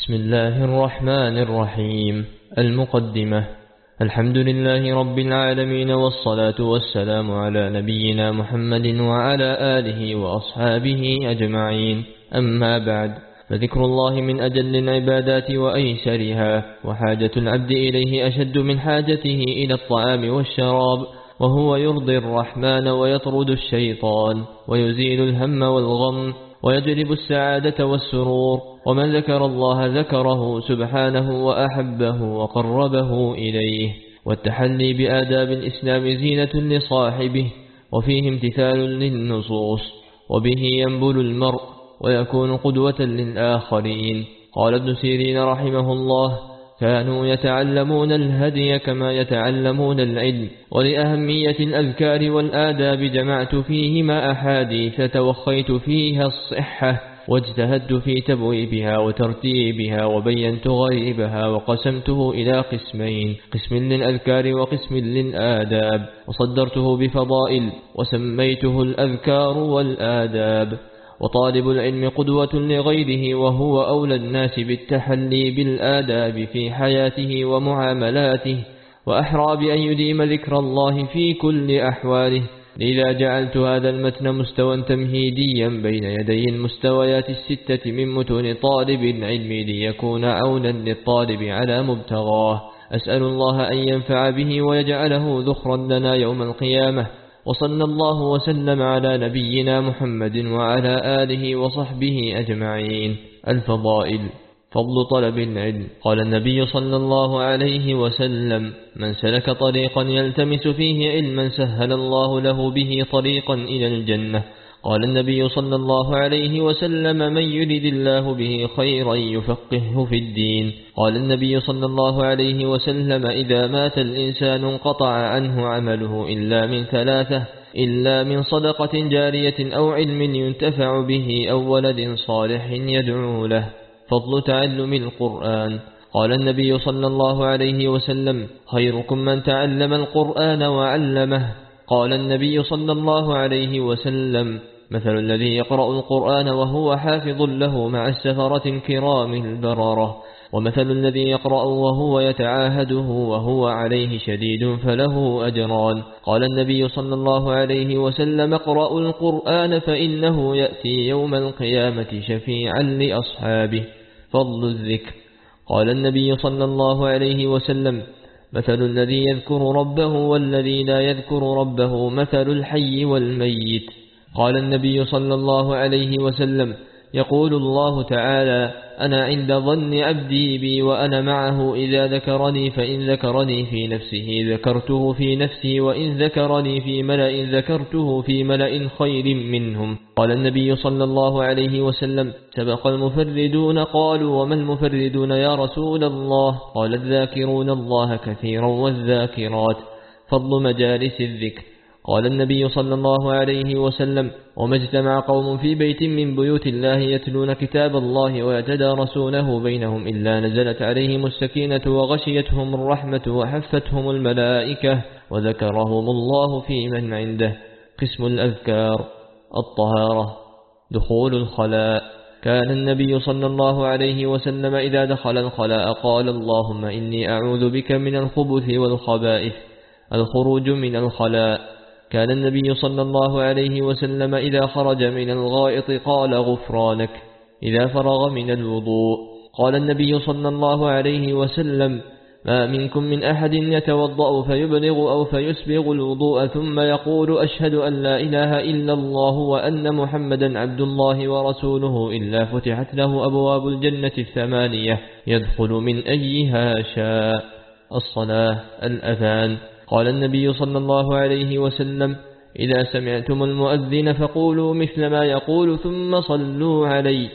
بسم الله الرحمن الرحيم. المقدمة. الحمد لله رب العالمين والصلاة والسلام على نبينا محمد وعلى آله وأصحابه أجمعين. أما بعد فذكر الله من أجل العبادات وأيسرها وحاجة العبد إليه أشد من حاجته إلى الطعام والشراب وهو يرضي الرحمن ويطرد الشيطان ويزيل الهم والغم ويجلب السعادة والسرور ومن ذكر الله ذكره سبحانه وأحبه وقربه إليه والتحلي بآداب الإسلام زينة لصاحبه وفيه امتثال للنصوص وبه ينبل المرء ويكون قدوة للآخرين. قال ابن سيرين رحمه الله كانوا يتعلمون الهدي كما يتعلمون العلم ولأهمية الأذكار والآداب جمعت فيهما أحاديث توخيت فيها الصحة واجتهدت في تبويبها وترتيبها وبينت غريبها وقسمته إلى قسمين قسم للأذكار وقسم للآداب وصدرته بفضائل وسميته الأذكار والآداب. وطالب العلم قدوة لغيره وهو أولى الناس بالتحلي بالآداب في حياته ومعاملاته وأحرى بأن يديم ذكر الله في كل أحواله. لذا جعلت هذا المتن مستوى تمهيديا بين يدي المستويات الستة من متون طالب العلم ليكون عونا للطالب على مبتغاه. أسأل الله أن ينفع به ويجعله ذخرا لنا يوم القيامة. وصلى الله وسلم على نبينا محمد وعلى آله وصحبه أجمعين. الفضائل فضل طلب العلم. قال النبي صلى الله عليه وسلم من سلك طريقا يلتمس فيه علما سهل الله له به طريقا إلى الجنة. قال النبي صلى الله عليه وسلم من يرد الله به خيرا يفقهه في الدين. قال النبي صلى الله عليه وسلم إذا مات الإنسان انقطع عنه عمله إلا من ثلاثة إلا من صدقة جارية أو علم ينتفع به أو ولد صالح يدعو له. فضل تعلم القرآن. قال النبي صلى الله عليه وسلم خيركم من تعلم القرآن وعلمه. قال النبي صلى الله عليه وسلم مثل الذي يقرأ القرآن وهو حافظ له مع السفرة الكرام البررة. ومثل الذي يقرأ وهو يتعاهده وهو عليه شديد فله أجران. قال النبي صلى الله عليه وسلم اقرأوا القرآن فإنه يأتي يوم القيامة شفيعا لأصحابه. فضل الذكر. قال النبي صلى الله عليه وسلم مثل الذي يذكر ربه والذي لا يذكر ربه مثل الحي والميت. قال النبي صلى الله عليه وسلم يقول الله تعالى أنا عند ظن عبدي بي وأنا معه إذا ذكرني فإن ذكرني في نفسه ذكرته في نفسي وإن ذكرني في ملأ ذكرته في ملأ خير منهم. قال النبي صلى الله عليه وسلم سبق المفردون قالوا وما المفردون يا رسول الله؟ قال الذاكرون الله كثيرا والذاكرات فضل مجالس الذكر. قال النبي صلى الله عليه وسلم وما اجتمع قوم في بيت من بيوت الله يتلون كتاب الله ويتدارسونه بينهم إلا نزلت عليهم السكينة وغشيتهم الرحمة وحفتهم الملائكة وذكرهم الله في من عنده. قسم الأذكار الطهارة دخول الخلاء. كان النبي صلى الله عليه وسلم إذا دخل الخلاء قال اللهم إني أعوذ بك من الخبث والخبائث الخروج من الخلاء. كان النبي صلى الله عليه وسلم إذا خرج من الغائط قال غفرانك إذا فرغ من الوضوء. قال النبي صلى الله عليه وسلم ما منكم من أحد يتوضأ فيبلغ أو فيسبغ الوضوء ثم يقول أشهد أن لا إله إلا الله وأن محمدا عبد الله ورسوله إلا فتحت له أبواب الجنة الثمانية يدخل من أيها شاء. الصلاة الأذان. قال النبي صلى الله عليه وسلم إذا سمعتم المؤذن فقولوا مثل ما يقول ثم صلوا علي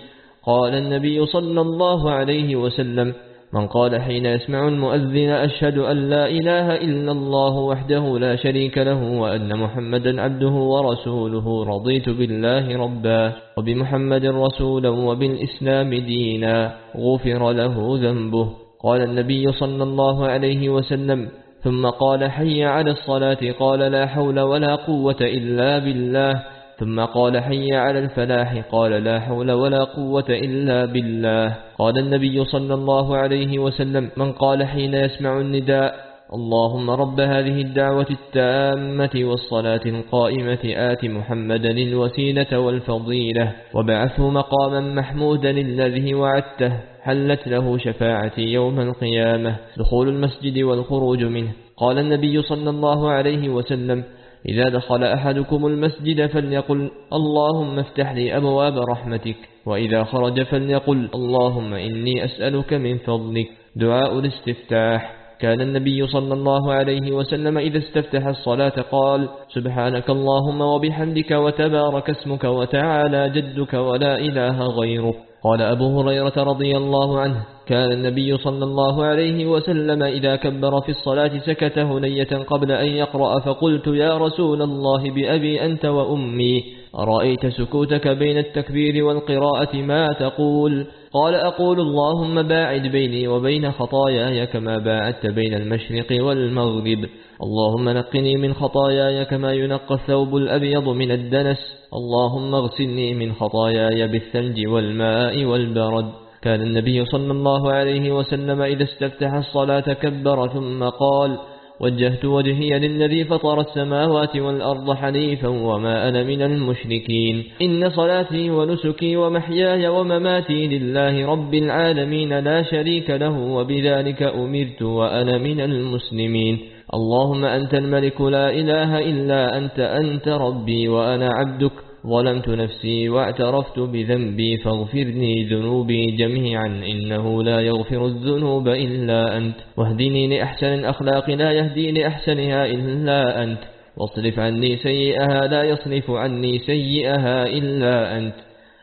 قال النبي صلى الله عليه وسلم من قال حين يسمع المؤذن أشهد أن لا إله إلا الله وحده لا شريك له وأن محمدا عبده ورسوله رضيت بالله ربا وبمحمد رسولا وبالإسلام دينا غفر له ذنبه. قال النبي صلى الله عليه وسلم ثم قال حي على الصلاة قال لا حول ولا قوة إلا بالله. ثم قال حي على الفلاح قال لا حول ولا قوة إلا بالله. قال النبي صلى الله عليه وسلم من قال حين يسمع النداء اللهم رب هذه الدعوة التامة والصلاة القائمة آت محمدا الوسيلة والفضيلة وبعثه مقاما محمودا الذي وعدته. حلت له شفاعتي يوم القيامة دخول المسجد والخروج منه. قال النبي صلى الله عليه وسلم إذا دخل أحدكم المسجد فليقل اللهم افتح لي أبواب رحمتك وإذا خرج فليقل اللهم إني أسألك من فضلك. دعاء الاستفتاح. كان النبي صلى الله عليه وسلم إذا استفتح الصلاة قال سبحانك اللهم وبحمدك وتبارك اسمك وتعالى جدك ولا إله غيرك. قال أبو هريرة رضي الله عنه كان النبي صلى الله عليه وسلم إذا كبر في الصلاة سكت هنية قبل أن يقرأ فقلت يا رسول الله بأبي أنت وأمي أرأيت سكوتك بين التكبير والقراءة؟ ما تقول؟ قال أقول اللهم باعد بيني وبين خطاياي كما باعدت بين المشرق والمغرب. اللهم نقني من خطاياي كما ينقى الثوب الأبيض من الدنس. اللهم اغسلني من خطاياي بالثلج والماء والبرد. كان النبي صلى الله عليه وسلم إذا استفتح الصلاة كبر ثم قال وجهت وجهي للذي فطر السماوات والأرض حنيفا وما أنا من المشركين. إن صلاتي ونسكي ومحياي ومماتي لله رب العالمين لا شريك له وبذلك أمرت وأنا من المسلمين. اللهم أنت الملك لا إله إلا أنت أنت ربي وأنا عبدك. ظلمت نفسي واعترفت بذنبي فاغفرني ذنوبي جميعا إنه لا يغفر الذنوب إلا أنت. واهدني لأحسن الأخلاق لا يهدي لأحسنها إلا أنت. واصرف عني سيئها لا يصرف عني سيئها إلا أنت.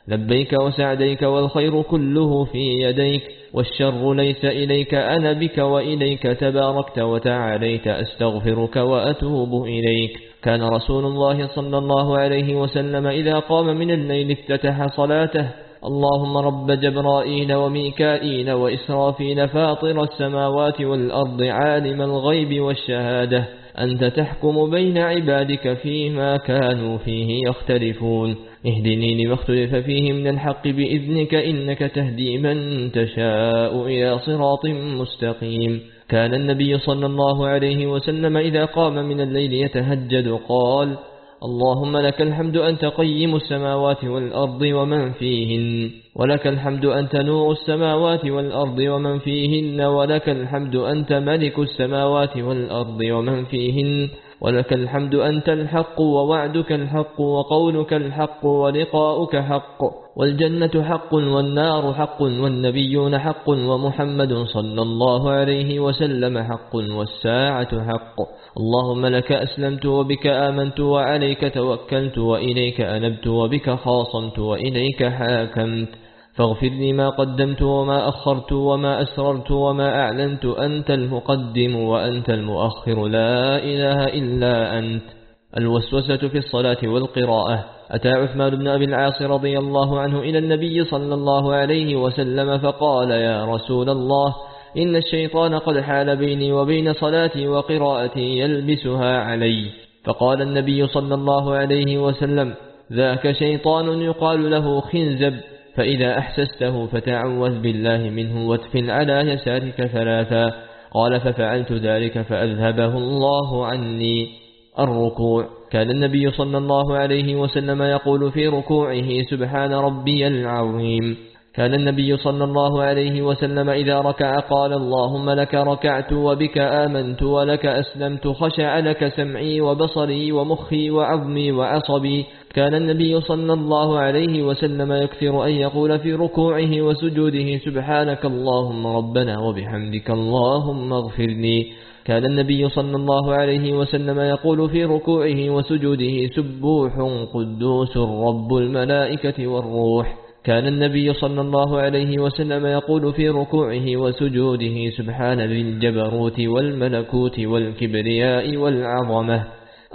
لبيك وسعديك والخير كله في يديك والشر ليس إليك أنا بك وإليك تباركت وتعاليت أستغفرك وأتوب إليك. كان رسول الله صلى الله عليه وسلم إذا قام من الليل افتتح صلاته. اللهم رب جبرائيل وميكائيل وإسرافيل فاطر السماوات والأرض عالم الغيب والشهادة. أنت تحكم بين عبادك فيما كانوا فيه يختلفون. اهدني لما اختلف فيه من الحق بإذنك إنك تهدي من تشاء إلى صراط مستقيم. كان النبي صلى الله عليه وسلم إذا قام من الليل يتهجد قال اللهم لك الحمد أنت قيم السماوات والأرض ومن فيهن. ولك الحمد أنت نور السماوات والأرض ومن فيهن. ولك الحمد أنت ملك السماوات والأرض ومن فيهن. ولك الحمد أنت الحق ووعدك الحق وقولك الحق ولقاؤك حق. والجنة حق والنار حق والنبيون حق ومحمد صلى الله عليه وسلم حق والساعة حق. اللهم لك أسلمت وبك آمنت وعليك توكلت وإليك أنبت وبك خاصمت وإليك حاكمت. فاغفر لي ما قدمت وما أخرت وما أسررت وما أعلنت. أنت المقدم وأنت المؤخر. لا إله إلا أنت. الوسوسة في الصلاة والقراءة. أتى عثمان بن أبي العاص رضي الله عنه إلى النبي صلى الله عليه وسلم فقال يا رسول الله إن الشيطان قد حال بيني وبين صلاتي وقراءتي يلبسها علي. فقال النبي صلى الله عليه وسلم ذاك شيطان يقال له خنزب فإذا أحسسته فتعوذ بالله منه واتفل على يسارك ثلاثا. قال ففعلت ذلك فأذهبه الله عني. الركوع. كان النبي صلى الله عليه وسلم يقول في ركوعه سبحان ربي العظيم. كان النبي صلى الله عليه وسلم إذا ركع قال اللهم لك ركعت وبك آمنت ولك أسلمت خشع لك سمعي وبصري ومخي وعظمي وعصبي. كان النبي صلى الله عليه وسلم يكثر أن يقول في ركوعه وسجوده سبحانك اللهم ربنا وبحمدك اللهم اغفر لي كان النبي صلى الله عليه وسلم يقول في ركوعه وسجوده سبوح قدوس رب الملائكة والروح. كان النبي صلى الله عليه وسلم يقول في ركوعه وسجوده سبحان ذي الجبروت والملكوت والكبرياء والعظمة.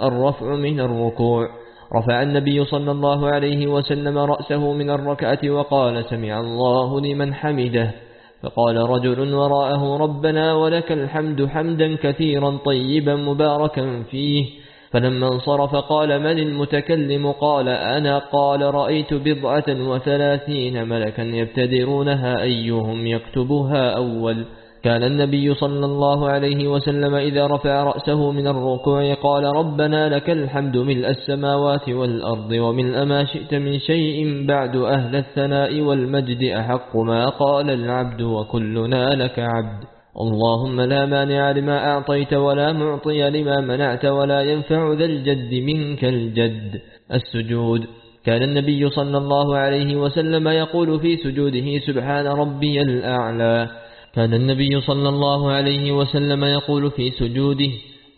الرفع من الركوع. رفع النبي صلى الله عليه وسلم رأسه من الركعة وقال سمع الله لمن حمده. فقال رجل وراءه ربنا ولك الحمد حمدا كثيرا طيبا مباركا فيه. فلما انصرف قال من المتكلم؟ قال أنا. قال رأيت بضعة وثلاثين ملكا يبتدرونها أيهم يكتبها أول. كان النبي صلى الله عليه وسلم إذا رفع رأسه من الركوع قال ربنا لك الحمد ملء السماوات والأرض وملء ما شئت من شيء بعد أهل الثناء والمجد أحق ما قال العبد وكلنا لك عبد. اللهم لا مانع لما أعطيت ولا معطي لما منعت ولا ينفع ذا الجد منك الجد. السجود. كان النبي صلى الله عليه وسلم يقول في سجوده سبحان ربي الأعلى. كان النبي صلى الله عليه وسلم يقول في سجوده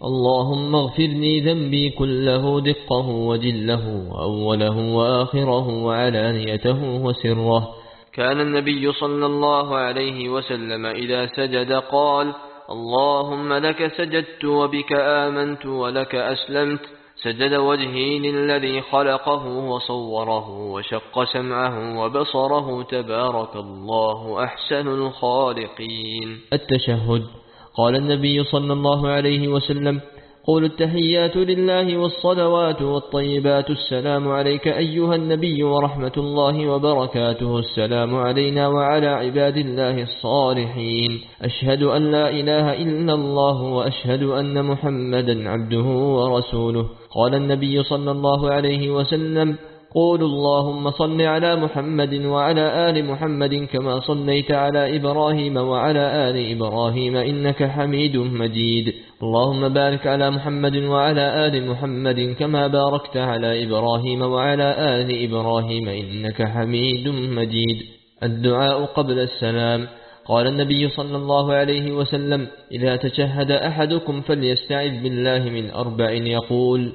اللهم اغفرني ذنبي كله دقه وجله وأوله وآخره وعلانيته وسره. كان النبي صلى الله عليه وسلم إذا سجد قال اللهم لك سجدت وبك آمنت ولك أسلمت سجد وجهي للذي خلقه وصوره وشق سمعه وبصره تبارك الله أحسن الخالقين. التشهد. قال النبي صلى الله عليه وسلم قول التحيات لله والصلوات والطيبات. السلام عليك أيها النبي ورحمة الله وبركاته. السلام علينا وعلى عباد الله الصالحين. أشهد أن لا إله إلا الله وأشهد أن محمدا عبده ورسوله. قال النبي صلى الله عليه وسلم قولوا اللهم صل على محمد وعلى آل محمد كما صليت على إبراهيم وعلى آل إبراهيم إنك حميد مجيد. اللهم بارك على محمد وعلى آل محمد كما باركت على إبراهيم وعلى آل إبراهيم إنك حميد مجيد. الدعاء قبل السلام. قال النبي صلى الله عليه وسلم إذا تشهد أحدكم فليستعذ بالله من أربع. يقول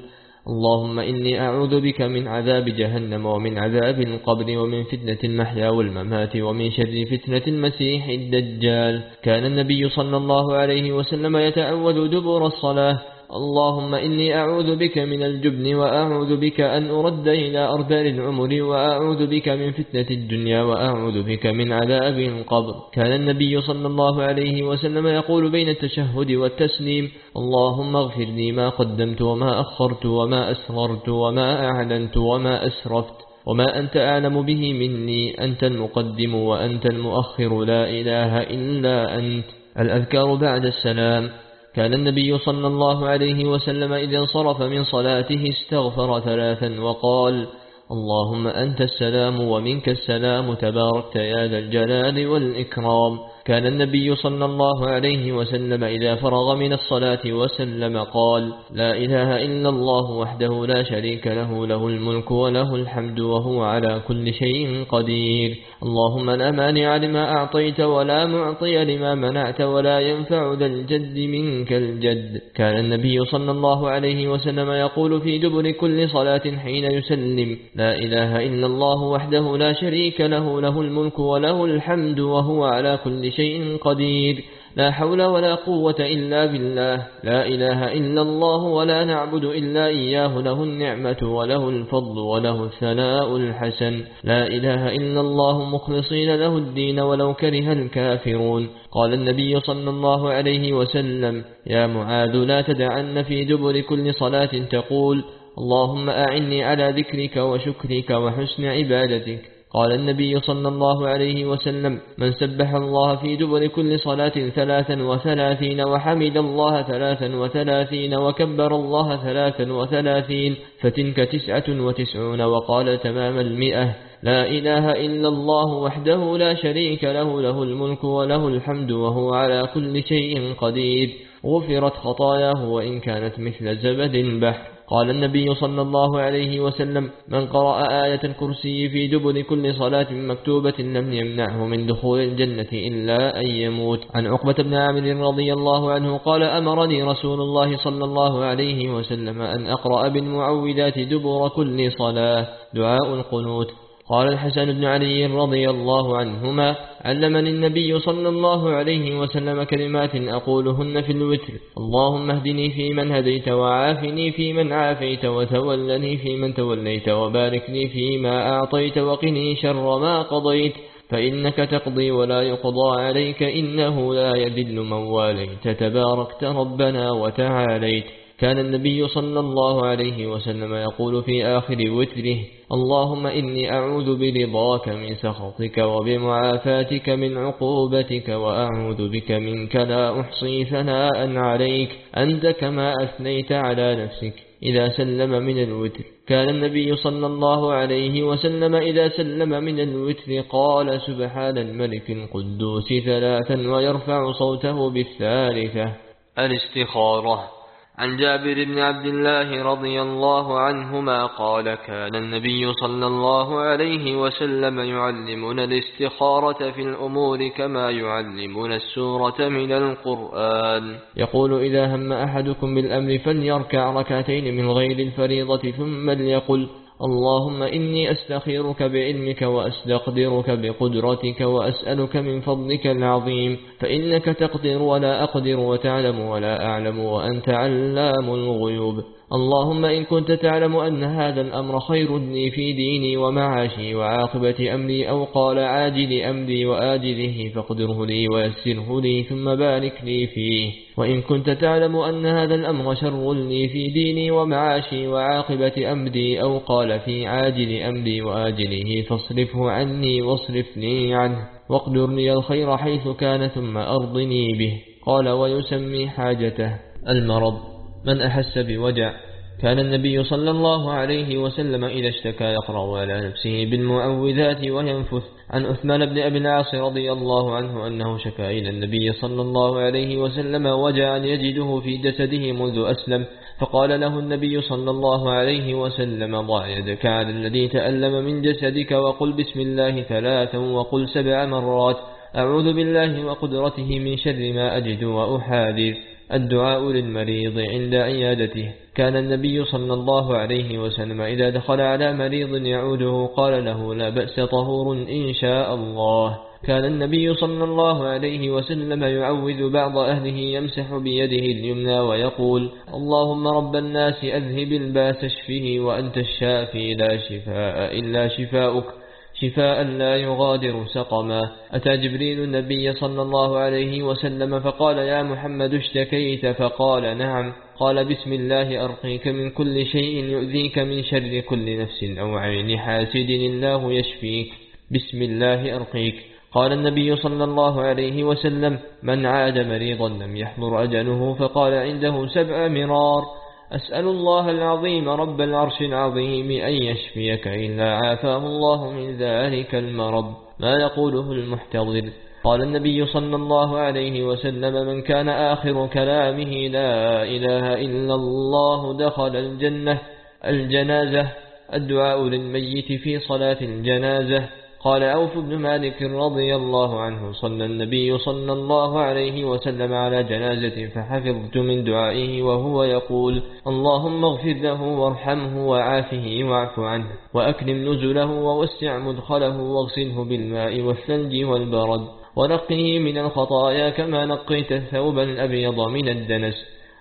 اللهم إني أعوذ بك من عذاب جهنم ومن عذاب القبر ومن فتنة المحيا والممات ومن شر فتنة المسيح الدجال. كان النبي صلى الله عليه وسلم يتعوذ دبر الصلاة. اللهم إني أعوذ بك من الجبن وأعوذ بك أن أرد إلى أرذل العمر وأعوذ بك من فتنة الدنيا وأعوذ بك من عذاب القبر. كان النبي صلى الله عليه وسلم يقول بين التشهد والتسليم اللهم اغفر لي ما قدمت وما أخرت وما أسررت وما أعلنت وما أسرفت وما أنت أعلم به مني أنت المقدم وأنت المؤخر لا إله إلا أنت. الأذكار بعد السلام. كان النبي صلى الله عليه وسلم إذا انصرف من صلاته استغفر ثلاثا وقال اللهم أنت السلام ومنك السلام تباركت يا ذا الجلال والإكرام. كان النبي صلى الله عليه وسلم إذا فرغ من الصلاة وسلم قال لا إله إلا الله وحده لا شريك له له الملك وله الحمد وهو على كل شيء قدير. اللهم لا مانع لما أعطيت ولا معطي لما منعت ولا ينفع ذا الجد منك الجد. كان النبي صلى الله عليه وسلم يقول في دبر كل صلاة حين يسلم لا إله إلا الله وحده لا شريك له له الملك وله الحمد وهو على كل شيء قدير. لا حول ولا قوة إلا بالله. لا إله إلا الله ولا نعبد إلا إياه. له النعمة وله الفضل وله الثناء الحسن. لا إله إلا الله مخلصين له الدين ولو كره الكافرون. قال النبي صلى الله عليه وسلم يا معاذ لا تدعن في دبر كل صلاة تقول اللهم أعني على ذكرك وشكرك وحسن عبادتك. قال النبي صلى الله عليه وسلم من سبح الله في دبر كل صلاة ثلاثا وثلاثين وحمد الله ثلاثا وثلاثين وكبر الله ثلاثا وثلاثين فتلك تسعة وتسعون وقال تمام المئة. لا إله إلا الله وحده لا شريك له له الملك وله الحمد وهو على كل شيء قدير. غفرت خطاياه وإن كانت مثل زبد البحر قال النبي صلى الله عليه وسلم من قرأ آية الكرسي في دبر كل صلاة مكتوبة لم يمنعه من دخول الجنة إلا أن يموت. عن عقبة بن عامر رضي الله عنه قال أمرني رسول الله صلى الله عليه وسلم أن أقرأ بالمعوذات دبر كل صلاة دعاء القنوت. قال الحسن بن علي رضي الله عنهما علمني النبي صلى الله عليه وسلم كلمات أقولهن في الوتر. اللهم اهدني في من هديت وعافني في من عافيت وتولني في من توليت وبارك لي فيما أعطيت وقني شر ما قضيت. فإنك تقضي ولا يقضى عليك إنه لا يذل من واليت. تباركت ربنا وتعاليت. كان النبي صلى الله عليه وسلم يقول في آخر وتره اللهم إني أعوذ برضاك من سخطك وبمعافاتك من عقوبتك وأعوذ بك منك لا أحصي ثناء عليك أنت كما أثنيت على نفسك. إذا سلم من الوتر كان النبي صلى الله عليه وسلم إذا سلم من الوتر قال سبحان الملك القدوس ثلاثا ويرفع صوته بالثالثة. الاستخارة عن جابر بن عبد الله رضي الله عنهما قال كان النبي صلى الله عليه وسلم يعلمنا الاستخارة في الأمور كما يعلمنا السورة من القرآن. يقول إذا هم أحدكم بالأمر فليركع ركعتين من غير الفريضة ثم ليقل اللهم إني أستخيرك بعلمك وأستقدرك بقدرتك وأسألك من فضلك العظيم فإنك تقدر ولا أقدر وتعلم ولا أعلم وأنت علام الغيوب. اللهم إن كنت تعلم أن هذا الأمر خير لي في ديني ومعاشي وعاقبة أمري أو قال عاجل أمري وآجله فاقدره لي ويسره لي ثم بارك لي فيه. وإن كنت تعلم أن هذا الأمر شر لي في ديني ومعاشي وعاقبة أمري أو قال في عاجل أمري وآجله فاصرفه عني واصرفني عنه واقدر لي الخير حيث كان ثم أرضني به. قال ويسمي حاجته المرض. من أحس بوجع. كان النبي صلى الله عليه وسلم إذا اشتكى يقرأ على نفسه بالمعوذات وينفث. عن أثمان بن أبي العاص رضي الله عنه أنه شكى إلى النبي صلى الله عليه وسلم وجعا يجده في جسده منذ أسلم. فقال له النبي صلى الله عليه وسلم ضع يدك على الذي تألم من جسدك وقل بسم الله ثلاثا وقل سبع مرات. أعوذ بالله وقدرته من شر ما أجد وأحاذر. الدعاء للمريض عند عيادته. كان النبي صلى الله عليه وسلم إذا دخل على مريض يعوده قال له لا بأس طهور إن شاء الله. كان النبي صلى الله عليه وسلم يعوذ بعض أهله يمسح بيده اليمنى ويقول اللهم رب الناس أذهب الباس اشفه وأنت الشافي لا شفاء إلا شفاؤك. شفاء لا يغادر سقما. أتى جبريل النبي صلى الله عليه وسلم فقال يا محمد اشتكيت. فقال نعم. قال بسم الله أرقيك من كل شيء يؤذيك من شر كل نفس أو عين حاسد الله يشفيك. بسم الله أرقيك. قال النبي صلى الله عليه وسلم من عاد مريضا لم يحضر أجله. فقال عنده سبع مرار. أسأل الله العظيم رب العرش العظيم أن يشفيك إلا عافاه الله من ذلك المرض. ما يقوله المحتضر. قال النبي صلى الله عليه وسلم من كان آخر كلامه لا إله إلا الله دخل الجنة. الجنازة الدعاء للميت في صلاة الجنازة. قال عوف بن مالك رضي الله عنه صلى النبي صلى الله عليه وسلم على جنازة فحفظت من دعائه وهو يقول اللهم اغفر له وارحمه وعافه واعف عنه وأكرم نزله ووسع مدخله واغسله بالماء والثلج والبرد ونقه من الخطايا كما نقيت الثوب الأبيض من الدنس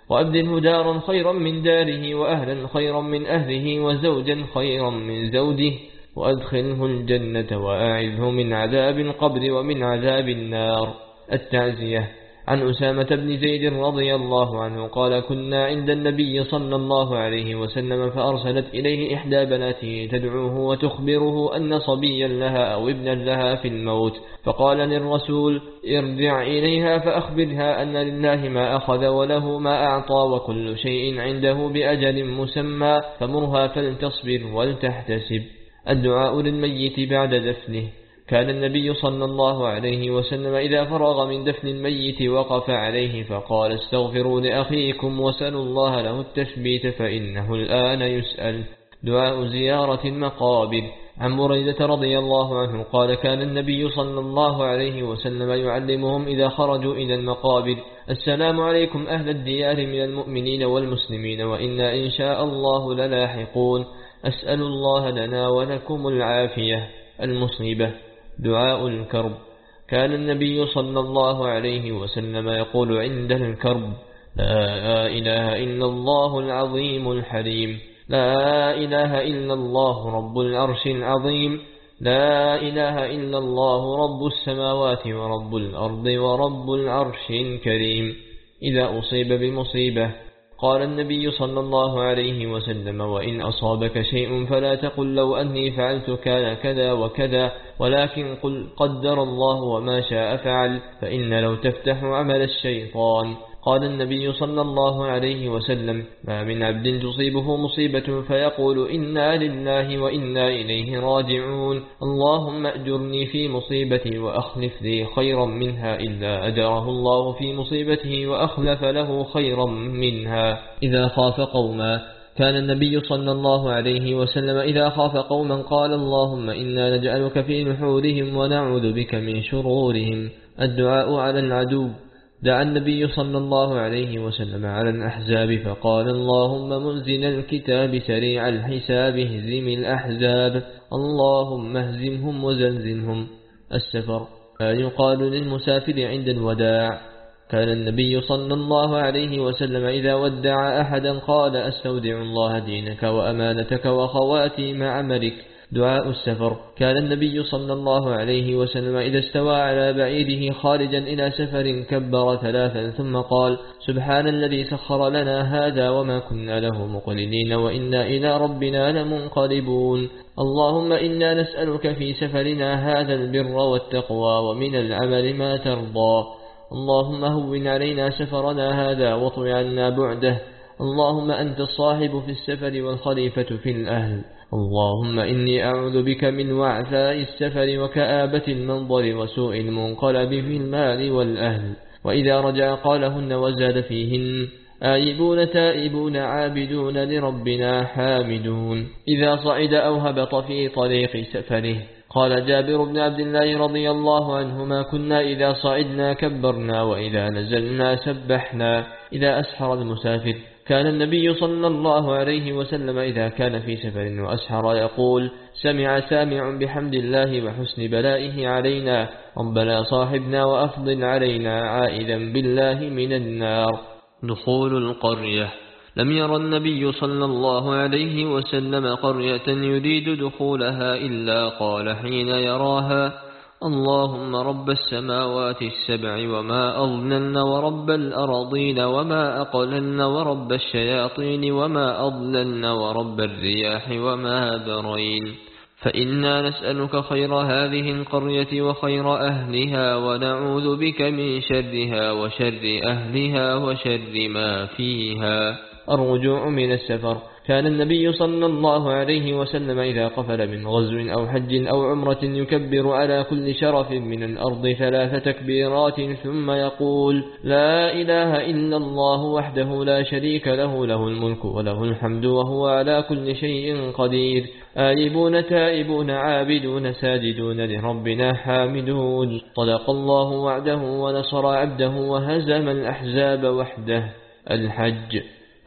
وأبدله دارا خيرا من داره وأهلا خيرا من أهله وزوجا خيرا من زوجه. وأدخله الجنة وأعذه من عذاب القبر ومن عذاب النار. التعزية. عن أسامة بن زيد رضي الله عنه قال كنا عند النبي صلى الله عليه وسلم فأرسلت إليه إحدى بناته تدعوه وتخبره أن صبيا لها أو ابنا لها في الموت. فقال للرسول ارجع إليها فأخبرها أن لله ما أخذ وله ما أعطى وكل شيء عنده بأجل مسمى. فمرها فلتصبر ولتحتسب. الدعاء للميت بعد دفنه. كان النبي صلى الله عليه وسلم إذا فرغ من دفن الميت وقف عليه فقال استغفروا لأخيكم وسلوا الله له التثبيت فإنه الآن يسأل. دعاء زيارة المقابر. عن بريدة رضي الله عنه قال كان النبي صلى الله عليه وسلم يعلمهم إذا خرجوا إلى المقابر. السلام عليكم أهل الديار من المؤمنين والمسلمين وإنا إن شاء الله للاحقون. أسأل الله لنا ولكم العافية المصيبة. دعاء الكرب. كان النبي صلى الله عليه وسلم يقول عند الكرب لا إله إلا الله العظيم الحليم. لا إله إلا الله رب العرش العظيم. لا إله إلا الله رب السماوات ورب الأرض ورب العرش الكريم. إذا أصيب بمصيبة قال النبي صلى الله عليه وسلم وإن أصابك شيء فلا تقل لو أني فعلت كان كذا وكذا ولكن قل قدر الله وما شاء فعل فإن لو تفتح عمل الشيطان. قال النبي صلى الله عليه وسلم ما من عبد تصيبه مصيبة فيقول إنا لله وإنا إليه راجعون. اللهم أجرني في مصيبتي وأخلف لي خيرا منها إلا أجره الله في مصيبته وأخلف له خيرا منها. إذا خاف قوما كان النبي صلى الله عليه وسلم إذا خاف قوما قال اللهم إنا نجعلك في نحورهم ونعوذ بك من شرورهم. الدعاء على العدو. دعا النبي صلى الله عليه وسلم على الأحزاب فقال اللهم منزل الكتاب سريع الحساب اهزم الأحزاب. اللهم اهزمهم وزلزلهم. السفر. يقال للمسافر عند الوداع. كان النبي صلى الله عليه وسلم إذا ودع أحدا قال أستودع الله دينك وأمانتك وخواتي عملك دعاء السفر. كان النبي صلى الله عليه وسلم إذا استوى على بعيده خارجا إلى سفر كبر ثلاثا ثم قال سبحان الذي سخر لنا هذا وما كنا له مقلدين وإنا إلى ربنا لمنقلبون. اللهم إنا نسألك في سفرنا هذا البر والتقوى ومن العمل ما ترضى. اللهم هون علينا سفرنا هذا وطي عنا بعده. اللهم أنت الصاحب في السفر والخليفة في الأهل. اللهم إني أعوذ بك من وعثاء السفر وكآبة المنظر وسوء المنقلب في المال والأهل. وإذا رجع قالهن وزاد فيهن آيبون تائبون عابدون لربنا حامدون. إذا صعد أو هبط في طريق سفره قال جابر بن عبد الله رضي الله عنهما كنا إذا صعدنا كبرنا وإذا نزلنا سبحنا. إذا أسحر المسافر كان النبي صلى الله عليه وسلم إذا كان في سفر وأسحر يقول سمع سامع بحمد الله وحسن بلائه علينا ربنا صاحبنا وأفضل علينا عائدا بالله من النار. دخول القرية. لم ير النبي صلى الله عليه وسلم قرية يريد دخولها إلا قال حين يراها اللهم رب السماوات السبع وما أضللن ورب الأرضين وما أقللن ورب الشياطين وما أضللن ورب الرياح وما برين فإنا نسألك خير هذه القرية وخير أهلها ونعوذ بك من شرها وشر أهلها وشر ما فيها الرجوع من السفر كان النبي صلى الله عليه وسلم إذا قفل من غزو أو حج أو عمرة يكبر على كل شرف من الأرض ثلاث تكبيرات ثم يقول لا إله إلا الله وحده لا شريك له له الملك وله الحمد وهو على كل شيء قدير. آيبون تائبون عابدون ساجدون لربنا حامدون. طلق الله وعده ونصر عبده وهزم الأحزاب وحده. الحج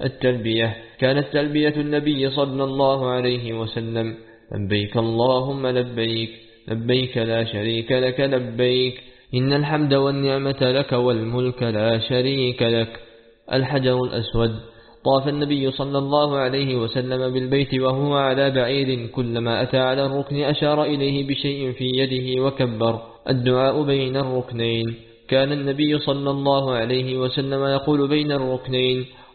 التلبية كانت تلبية النبي صلى الله عليه وسلم. لبيك اللهم لبيك لبيك لا شريك لك لبيك. إن الحمد والنعمة لك والملك لا شريك لك. الحجر الأسود. طاف النبي صلى الله عليه وسلم بالبيت وهو على بعير كلما أتى على الركن أشار إليه بشيء في يده وكبر. الدعاء بين الركنين. كان النبي صلى الله عليه وسلم يقول بين الركنين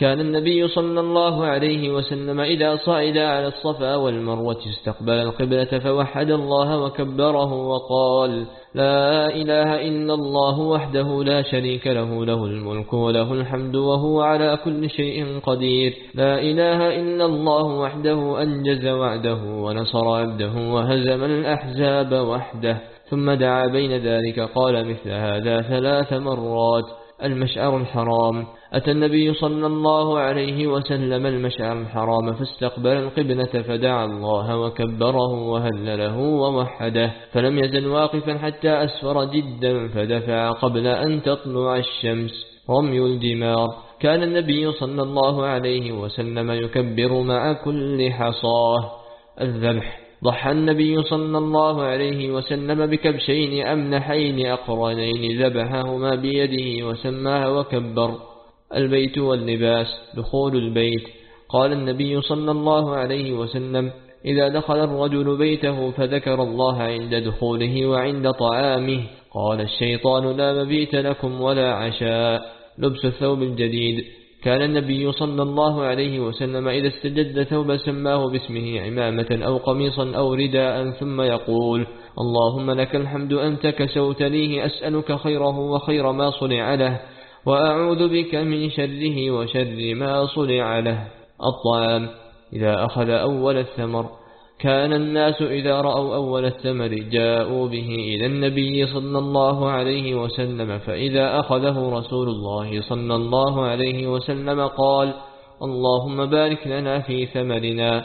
كان النبي صلى الله عليه وسلم إذا صعد على الصفا والمروة استقبل القبلة فوحد الله وكبره وقال لا إله إلا الله وحده لا شريك له له الملك وله الحمد وهو على كل شيء قدير. لا إله إلا الله وحده أنجز وعده ونصر عبده وهزم الأحزاب وحده ثم دعا بين ذلك قال مثل هذا ثلاث مرات. المشعر الحرام. أتى النبي صلى الله عليه وسلم المشعر الحرام فاستقبل القبلة فدعا الله وكبره وهلله ووحده فلم يزل واقفا حتى أسفر جدا فدفع قبل أن تطلع الشمس. رمي الجمار كان النبي صلى الله عليه وسلم يكبر مع كل حصاه. الذبح. ضحى النبي صلى الله عليه وسلم بكبشين أمنحين أقرنين ذبحهما بيده وسماها وكبر. البيت واللباس دخول البيت. قال النبي صلى الله عليه وسلم إذا دخل الرجل بيته فذكر الله عند دخوله وعند طعامه. قال الشيطان لا مبيت لكم ولا عشاء. لبس الثوب الجديد. كان النبي صلى الله عليه وسلم إذا استجد ثوب سماه باسمه عمامة أو قميصا أو رداء ثم يقول اللهم لك الحمد أنت كسوتنيه أسألك خيره وخير ما صنع له وأعوذ بك من شره وشر ما صنع له. الطعام إذا أخذ أول الثمر كان الناس إذا رأوا أول الثمر جاءوا به إلى النبي صلى الله عليه وسلم فإذا أخذه رسول الله صلى الله عليه وسلم قال اللهم بارك لنا في ثمرنا.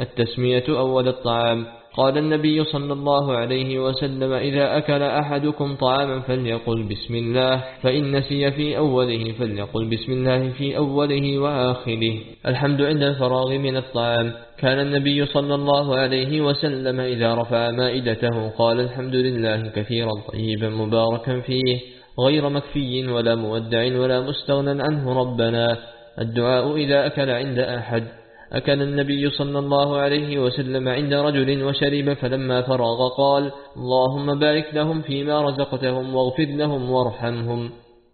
التسمية أول الطعام. قال النبي صلى الله عليه وسلم إذا أكل أحدكم طعاما فليقل بسم الله فإن نسي في أوله فليقل بسم الله في أوله وآخره. الحمد عند الفراغ من الطعام. كان النبي صلى الله عليه وسلم إذا رفع مائدته قال الحمد لله كثيرا طيبا مباركا فيه غير مكفي ولا مودع ولا مستغنى عنه ربنا. الدعاء إذا أكل عند أحد. أكل النبي صلى الله عليه وسلم عند رجل وشرب فلما فرغ قال اللهم بارك لهم فيما رزقتهم واغفر لهم وارحمهم.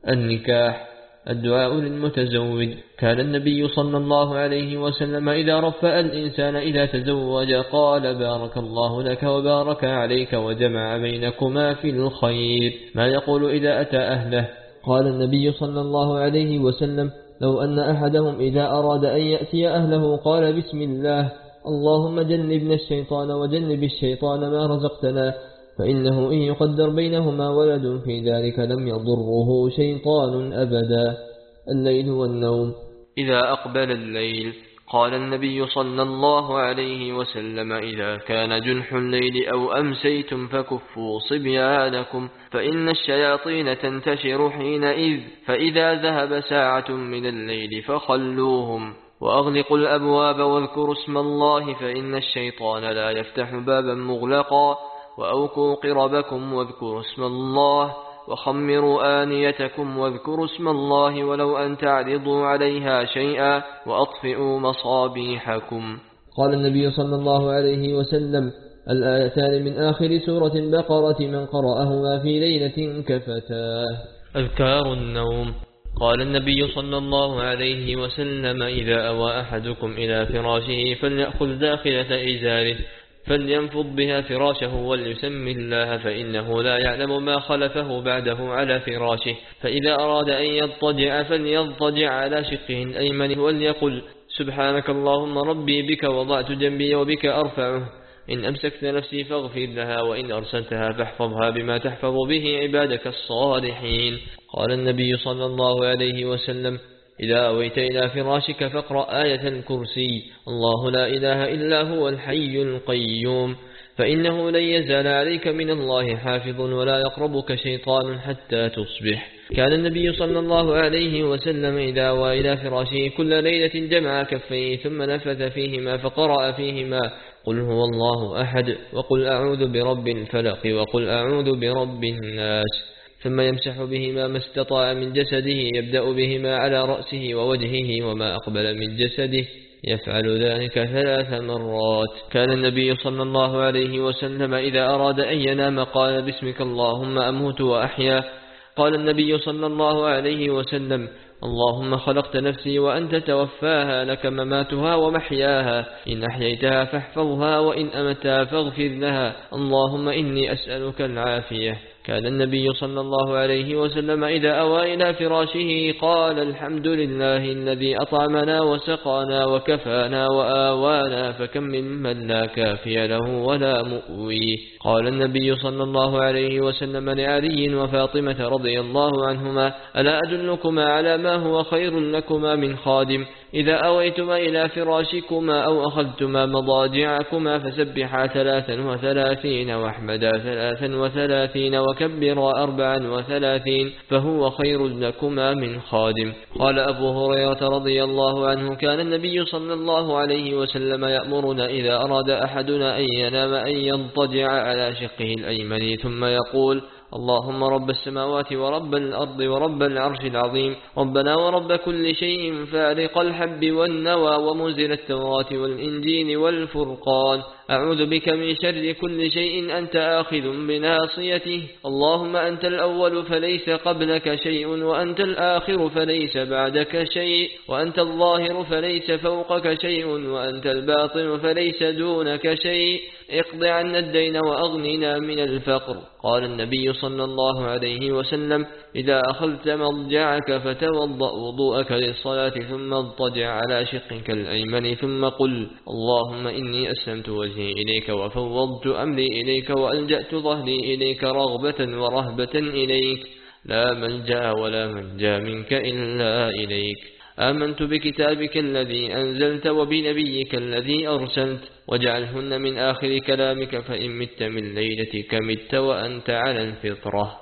النكاح الدعاء للمتزوج. كان النبي صلى الله عليه وسلم إذا رفأ الإنسان إذا تزوج قال بارك الله لك وبارك عليك وجمع بينكما في الخير. ما يقول إذا أتى أهله؟ قال النبي صلى الله عليه وسلم لو أن أحدهم إذا أراد أن يأتي أهله قال بسم الله اللهم جنبنا الشيطان وجنب الشيطان ما رزقتنا فإنه إن يقدر بينهما ولد في ذلك لم يضره شيطان أبدا الليل والنوم. إذا أقبل الليل قال النبي صلى الله عليه وسلم إذا كان جنح الليل أو أمسيتم فكفوا صبيانكم فإن الشياطين تنتشر حينئذ فإذا ذهب ساعة من الليل فخلوهم وأغلقوا الأبواب واذكروا اسم الله فإن الشيطان لا يفتح بابا مغلقا وأوكوا قربكم واذكروا اسم الله وخمروا آنيتكم واذكروا اسم الله ولو أن تعرضوا عليها شيئا وأطفئوا مصابيحكم. قال النبي صلى الله عليه وسلم الآيتان من آخر سورة البقرة من قرأهما في ليلة كفتاه. أذكار النوم. قال النبي صلى الله عليه وسلم إذا أوى أحدكم إلى فراشه فليأخذ داخلة إزاره. فلينفض بها فراشه وليسم الله فإنه لا يعلم ما خلفه بعده على فراشه. فإذا أراد أن يضطجع فليضطجع على شقه الأيمن وليقل سبحانك اللهم ربي بك وضعت جنبي وبك أرفعه. إن أمسكت نفسي فاغفر لها وإن أرسلتها فاحفظها بما تحفظ به عبادك الصالحين. قال النبي صلى الله عليه وسلم إذا أويت إلى فراشك فاقرأ آية الكرسي. الله لا إله إلا هو الحي القيوم. فإنه لن يزال عليك من الله حافظ ولا يقربك شيطان حتى تصبح. كان النبي صلى الله عليه وسلم إذا أوى إلى فراشه كل ليلة جمع كفيه ثم نفث فيهما فقرأ فيهما. قل هو الله أحد وقل أعوذ برب الفلق وقل أعوذ برب الناس. ثم يمسح بهما ما استطاع من جسده يبدأ بهما على رأسه ووجهه وما أقبل من جسده. يفعل ذلك ثلاث مرات. كان النبي صلى الله عليه وسلم إذا أراد أن ينام قال باسمك اللهم أموت وأحيا. قال النبي صلى الله عليه وسلم اللهم خلقت نفسي وأنت توفاها لك مماتها ومحياها. إن أحييتها فاحفظها وإن أمتها فاغفر لها. اللهم إني أسألك العافية. كان النبي صلى الله عليه وسلم إذا أوى إلى فراشه قال الحمد لله الذي أطعمنا وسقانا وكفانا وآوانا فكم ممن لا كافي له ولا مؤوي. قال النبي صلى الله عليه وسلم لعلي وفاطمة رضي الله عنهما ألا أدلكما على ما هو خير لكما من خادم؟ إذا أويتما إلى فراشكما أو أخذتما مضاجعكما فسبحا ثلاثا وثلاثين واحمدا ثلاثا وثلاثين وكبرا أربعا وثلاثين فهو خير لكما من خادم. قال أبو هريرة رضي الله عنه كان النبي صلى الله عليه وسلم يأمرنا إذا أراد أحدنا أن ينام أن ينطجع على شقه الأيمن ثم يقول اللهم رب السماوات ورب الأرض ورب العرش العظيم ربنا ورب كل شيء فارق الحب والنوى ومنزل التوراة والإنجيل والفرقان أعوذ بك من شر كل شيء أنت آخذ بناصيته. اللهم أنت الأول فليس قبلك شيء وأنت الآخر فليس بعدك شيء. وأنت الظاهر فليس فوقك شيء وأنت الباطن فليس دونك شيء. اقض عنا الدين وأغننا من الفقر. قال النبي صلى الله عليه وسلم إذا أخذت مضجعك فتوضأ وضوءك للصلاة ثم اضطجع على شقك الأيمن ثم قل اللهم إني أسلمت وجهي إليك وفوضت أمري إليك وألجأت ظهري إليك رغبة ورهبة إليك. لا ملجأ ولا منجا منك إلا إليك. آمنت بكتابك الذي أنزلت وبنبيك الذي أرسلت. واجعلهن من آخر كلامك فإن مت من ليلتك مت وأنت على الفطرة.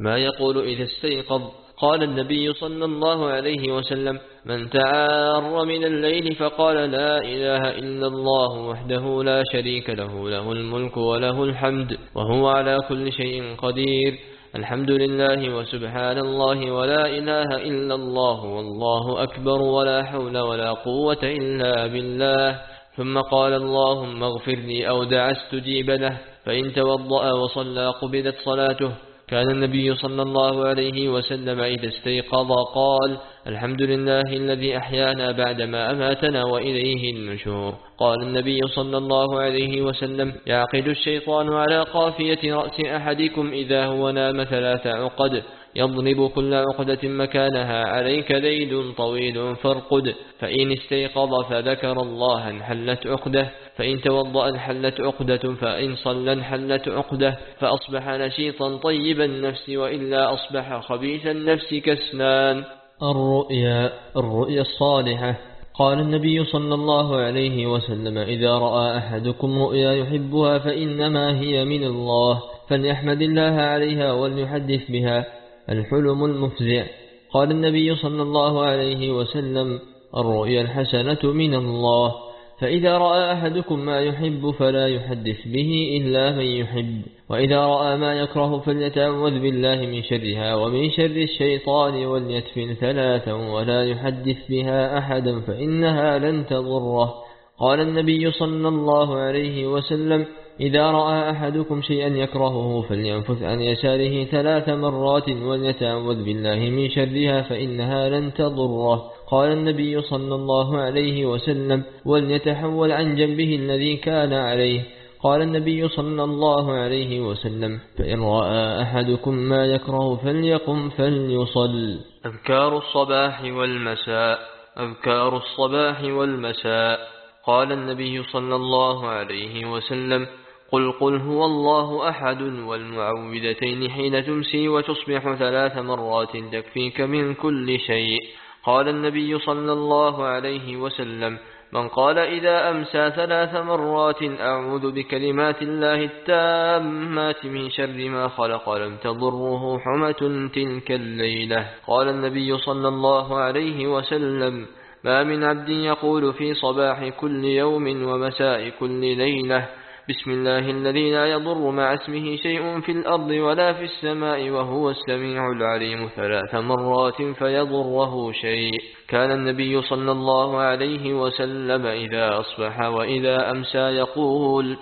ما يقول إذا استيقظ؟ قال النبي صلى الله عليه وسلم من تعار من الليل فقال لا إله إلا الله وحده لا شريك له له الملك وله الحمد وهو على كل شيء قدير. الحمد لله وسبحان الله ولا إله إلا الله والله أكبر ولا حول ولا قوة إلا بالله. ثم قال اللهم اغفر لي أو دع استجيب له فإن توضأ وصلى قبلت صلاته. كان النبي صلى الله عليه وسلم إذا استيقظ قال الحمد لله الذي أحيانا بعدما أماتنا وإليه النشور. قال النبي صلى الله عليه وسلم يعقد الشيطان على قافية رأس أحدكم إذا هو نام ثلاث عقد. يضرب كل عقدة مكانها. عليك ليل طويل فارقد. فإن استيقظ فذكر الله انحلت عقدة. فإن توضأ انحلت عقدة. فإن صلى انحلت عقدة. فأصبح نشيطا طيب النفس وإلا أصبح خبيث النفس كسنان الرؤيا الرؤيا الصالحة. قال النبي صلى الله عليه وسلم إذا رأى أحدكم رؤيا يحبها فإنما هي من الله فليحمد الله عليها وليحدث بها. الحلم المفزع. قال النبي صلى الله عليه وسلم الرؤيا الحسنة من الله. فإذا رأى أحدكم ما يحب فلا يحدث به إلا من يحب. وإذا رأى ما يكره فليتعوذ بالله من شرها ومن شر الشيطان وليتفن ثلاثا ولا يحدث بها أحدا فإنها لن تضره. قال النبي صلى الله عليه وسلم إذا رأى أحدكم شيئا يكرهه فلينفث عن يساره ثلاث مرات وليتعوذ بالله من شرها فإنها لن تضره. قال النبي صلى الله عليه وسلم وليتحول عن جنبه الذي كان عليه. قال النبي صلى الله عليه وسلم فإن رأى أحدكم ما يكره فليقم فليصل. أذكار الصباح والمساء أذكار الصباح والمساء. قال النبي صلى الله عليه وسلم قل قل هو الله أحد والمعوذتين حين تمسي وتصبح ثلاث مرات تكفيك من كل شيء. قال النبي صلى الله عليه وسلم من قال إذا أمسى ثلاث مرات أعوذ بكلمات الله التامات من شر ما خلق لم تضره حمة تلك الليلة. قال النبي صلى الله عليه وسلم ما من عبد يقول في صباح كل يوم ومساء كل ليلة. بسم الله الذي لا يضر مع اسمه شيء في الأرض ولا في السماء وهو السميع العليم ثلاث مرات فيضره شيء. كان النبي صلى الله عليه وسلم إذا أصبح وإذا أمسى يقول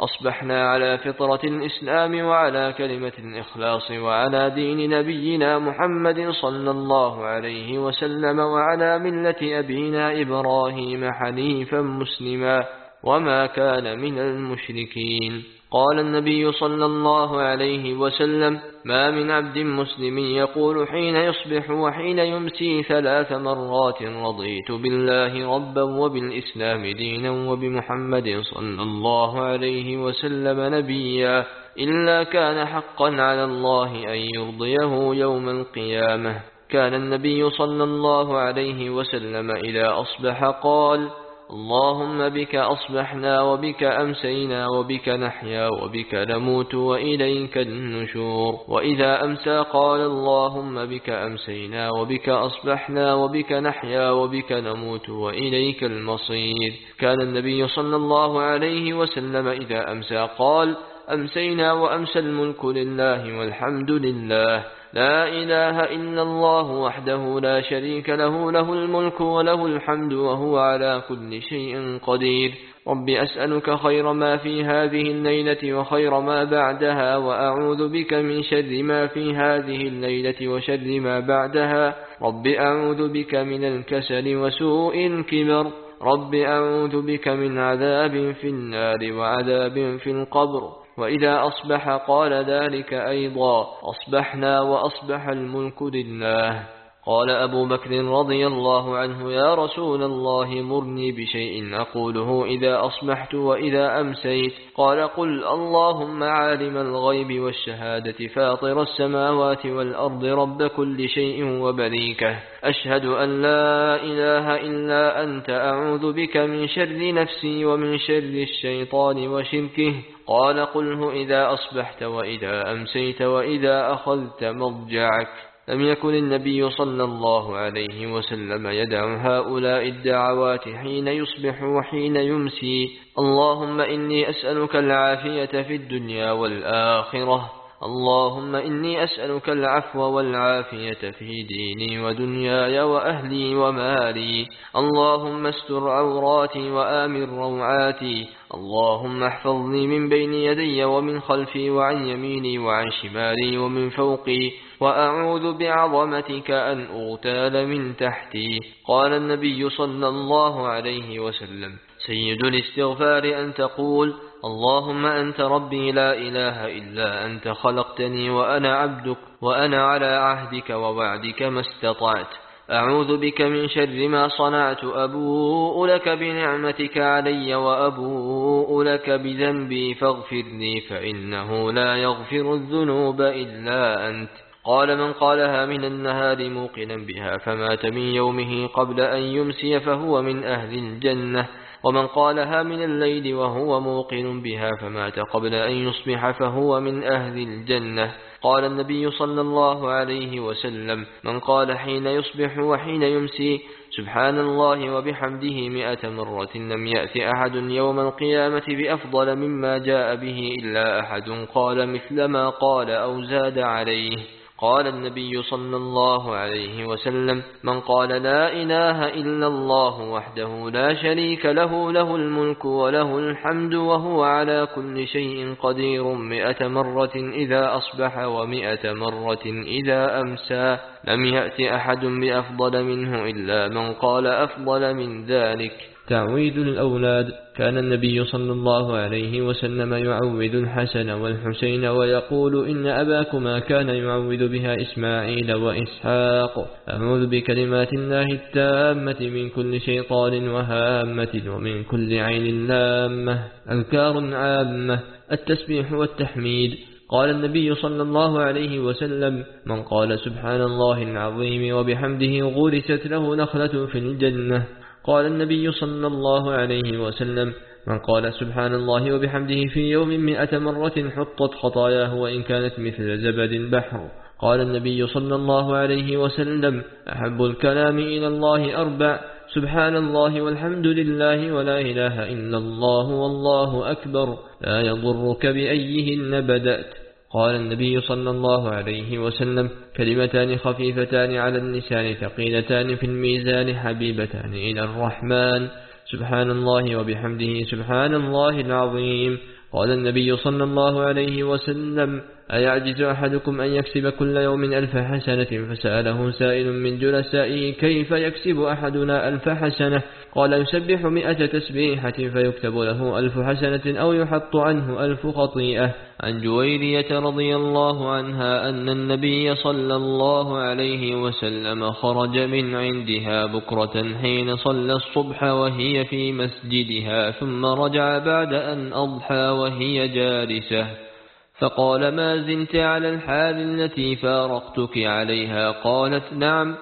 أصبحنا على فطرة الإسلام وعلى كلمة الإخلاص وعلى دين نبينا محمد صلى الله عليه وسلم وعلى ملة أبينا إبراهيم حنيفا مسلما. وما كان من المشركين. قال النبي صلى الله عليه وسلم ما من عبد مسلم يقول حين يصبح وحين يمسي ثلاث مرات رضيت بالله ربا وبالإسلام دينا وبمحمد صلى الله عليه وسلم نبيا. إلا كان حقا على الله أن يرضيه يوم القيامة. كان النبي صلى الله عليه وسلم إذا أصبح قال اللهم بك أصبحنا وبك أمسينا وبك نحيا وبك نموت وإليك النشور. وإذا أمسى قال اللهم بك أمسينا وبك أصبحنا وبك نحيا وبك نموت وإليك المصير. كان النبي صلى الله عليه وسلم إذا أمسى قال أمسينا وأمسى الملك لله والحمد لله. لا إله إلا الله وحده لا شريك له له الملك وله الحمد وهو على كل شيء قدير. رب أسألك خير ما في هذه الليلة وخير ما بعدها وأعوذ بك من شر ما في هذه الليلة وشر ما بعدها. رب أعوذ بك من الكسل وسوء الكبر. رب أعوذ بك من عذاب في النار وعذاب في القبر. وإذا أصبح قال ذلك أيضا أصبحنا وأصبح الملك لله. قال أبو بكر رضي الله عنه يا رسول الله مرني بشيء أقوله إذا أصبحت وإذا أمسيت. قال قل اللهم عالم الغيب والشهادة فاطر السماوات والأرض رب كل شيء وبريكه. أشهد أن لا إله إلا أنت أعوذ بك من شر نفسي ومن شر الشيطان وشركه. قال قله إذا أصبحت وإذا أمسيت وإذا أخذت مضجعك لم يكن النبي صلى الله عليه وسلم يدع هؤلاء الدعوات حين يصبح وحين يمسي. اللهم إني أسألك العافية في الدنيا والآخرة. اللهم إني أسألك العفو والعافية في ديني ودنياي وأهلي ومالي. اللهم استر عوراتي وآمن روعاتي. اللهم احفظني من بين يدي ومن خلفي وعن يميني وعن شمالي ومن فوقي. وأعوذ بعظمتك أن أغتال من تحتي. قال النبي صلى الله عليه وسلم. سيد الاستغفار أن تقول اللهم أنت ربي لا إله إلا أنت خلقتني وأنا عبدك وأنا على عهدك ووعدك ما استطعت. أعوذ بك من شر ما صنعت أبوء لك بنعمتك علي وأبوء لك بذنبي فاغفر لي فإنه لا يغفر الذنوب إلا أنت. قال من قالها من النهار موقنا بها فمات من يومه قبل أن يمسي فهو من أهل الجنة. ومن قالها من الليل وهو موقن بها فمات قبل أن يصبح فهو من أهل الجنة. قال النبي صلى الله عليه وسلم من قال حين يصبح وحين يمسي سبحان الله وبحمده مئة مرة لم يأت أحد يوم القيامة بأفضل مما جاء به إلا أحد. قال مثل ما قال أو زاد عليه. قال النبي صلى الله عليه وسلم من قال لا إله إلا الله وحده لا شريك له له الملك وله الحمد وهو على كل شيء قدير مئة مرة إذا أصبح ومئة مرة إذا أمسى. لم يأت أحد بأفضل منه إلا من قال أفضل من ذلك. تعويد الأولاد كان النبي صلى الله عليه وسلم يعوذ الحسن والحسين ويقول إن أباكما كان يعوذ بها إسماعيل وإسحاق. أعوذ بكلمات الله التامة من كل شيطان وهامة ومن كل عين لامة. أذكار عامة التسبيح والتحميد. قال النبي صلى الله عليه وسلم من قال سبحان الله العظيم وبحمده غرست له نخلة في الجنة. قال النبي صلى الله عليه وسلم من قال سبحان الله وبحمده في يوم مئة مرة حطت خطاياه وإن كانت مثل زبد بحر. قال النبي صلى الله عليه وسلم أحب الكلام إلى الله أربع سبحان الله والحمد لله ولا إله إلا الله والله أكبر. لا يضرك بأيهن بدأت. قال النبي صلى الله عليه وسلم كلمتان خفيفتان على اللسان ثقيلتان في الميزان حبيبتان إلى الرحمن. سبحان الله وبحمده سبحان الله العظيم. قال النبي صلى الله عليه وسلم أيعجز أحدكم أن يكسب كل يوم ألف حسنة؟ فسأله سائل من جلسائه كيف يكسب أحدنا ألف حسنة؟ قال يسبح مئة تسبيحة فيكتب له ألف حسنة أو يحط عنه ألف خطيئة. عن جويرية رضي الله عنها أن النبي صلى الله عليه وسلم خرج من عندها بكرة حين صلى الصبح وهي في مسجدها ثم رجع بعد أن أضحى وهي جالسة. فقال ما زلت على الحال التي فارقتك عليها؟ قالت نعم.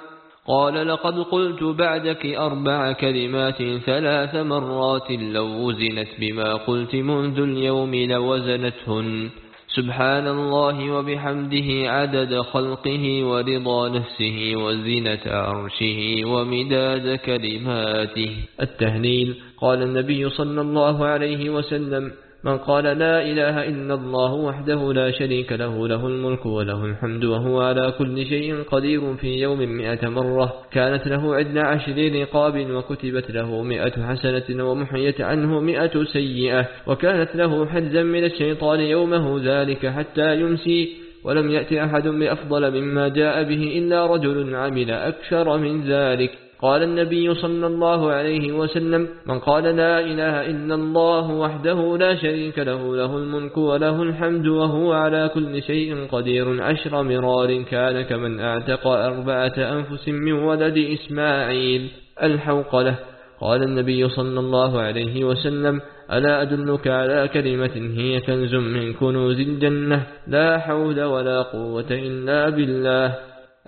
قال لقد قلت بعدك أربع كلمات ثلاث مرات لو وزنت بما قلت منذ اليوم لوزنتهن. سبحان الله وبحمده عدد خلقه ورضا نفسه وزنة عرشه ومداد كلماته. التهليل. قال النبي صلى الله عليه وسلم من قال لا إله إلا الله وحده لا شريك له له الملك وله الحمد وهو على كل شيء قدير في يوم مئة مرة. كانت له عدل عشر رقاب وكتبت له مئة حسنة ومحيت عنه مئة سيئة. وكانت له حجزا من الشيطان يومه ذلك حتى يمسي. ولم يأتي أحد بأفضل مما جاء به إلا رجل عمل أكثر من ذلك. قال النبي صلى الله عليه وسلم من قال لا إله إلا الله وحده لا شريك له له الملك وله الحمد وهو على كل شيء قدير. عشر مرار كان كمن أعتق أربعة أنفس من ولد إسماعيل الحوقلة. قال النبي صلى الله عليه وسلم ألا أدلك على كلمة هي كنز من كنوز الجنة؟ لا حول ولا قوة إلا بالله.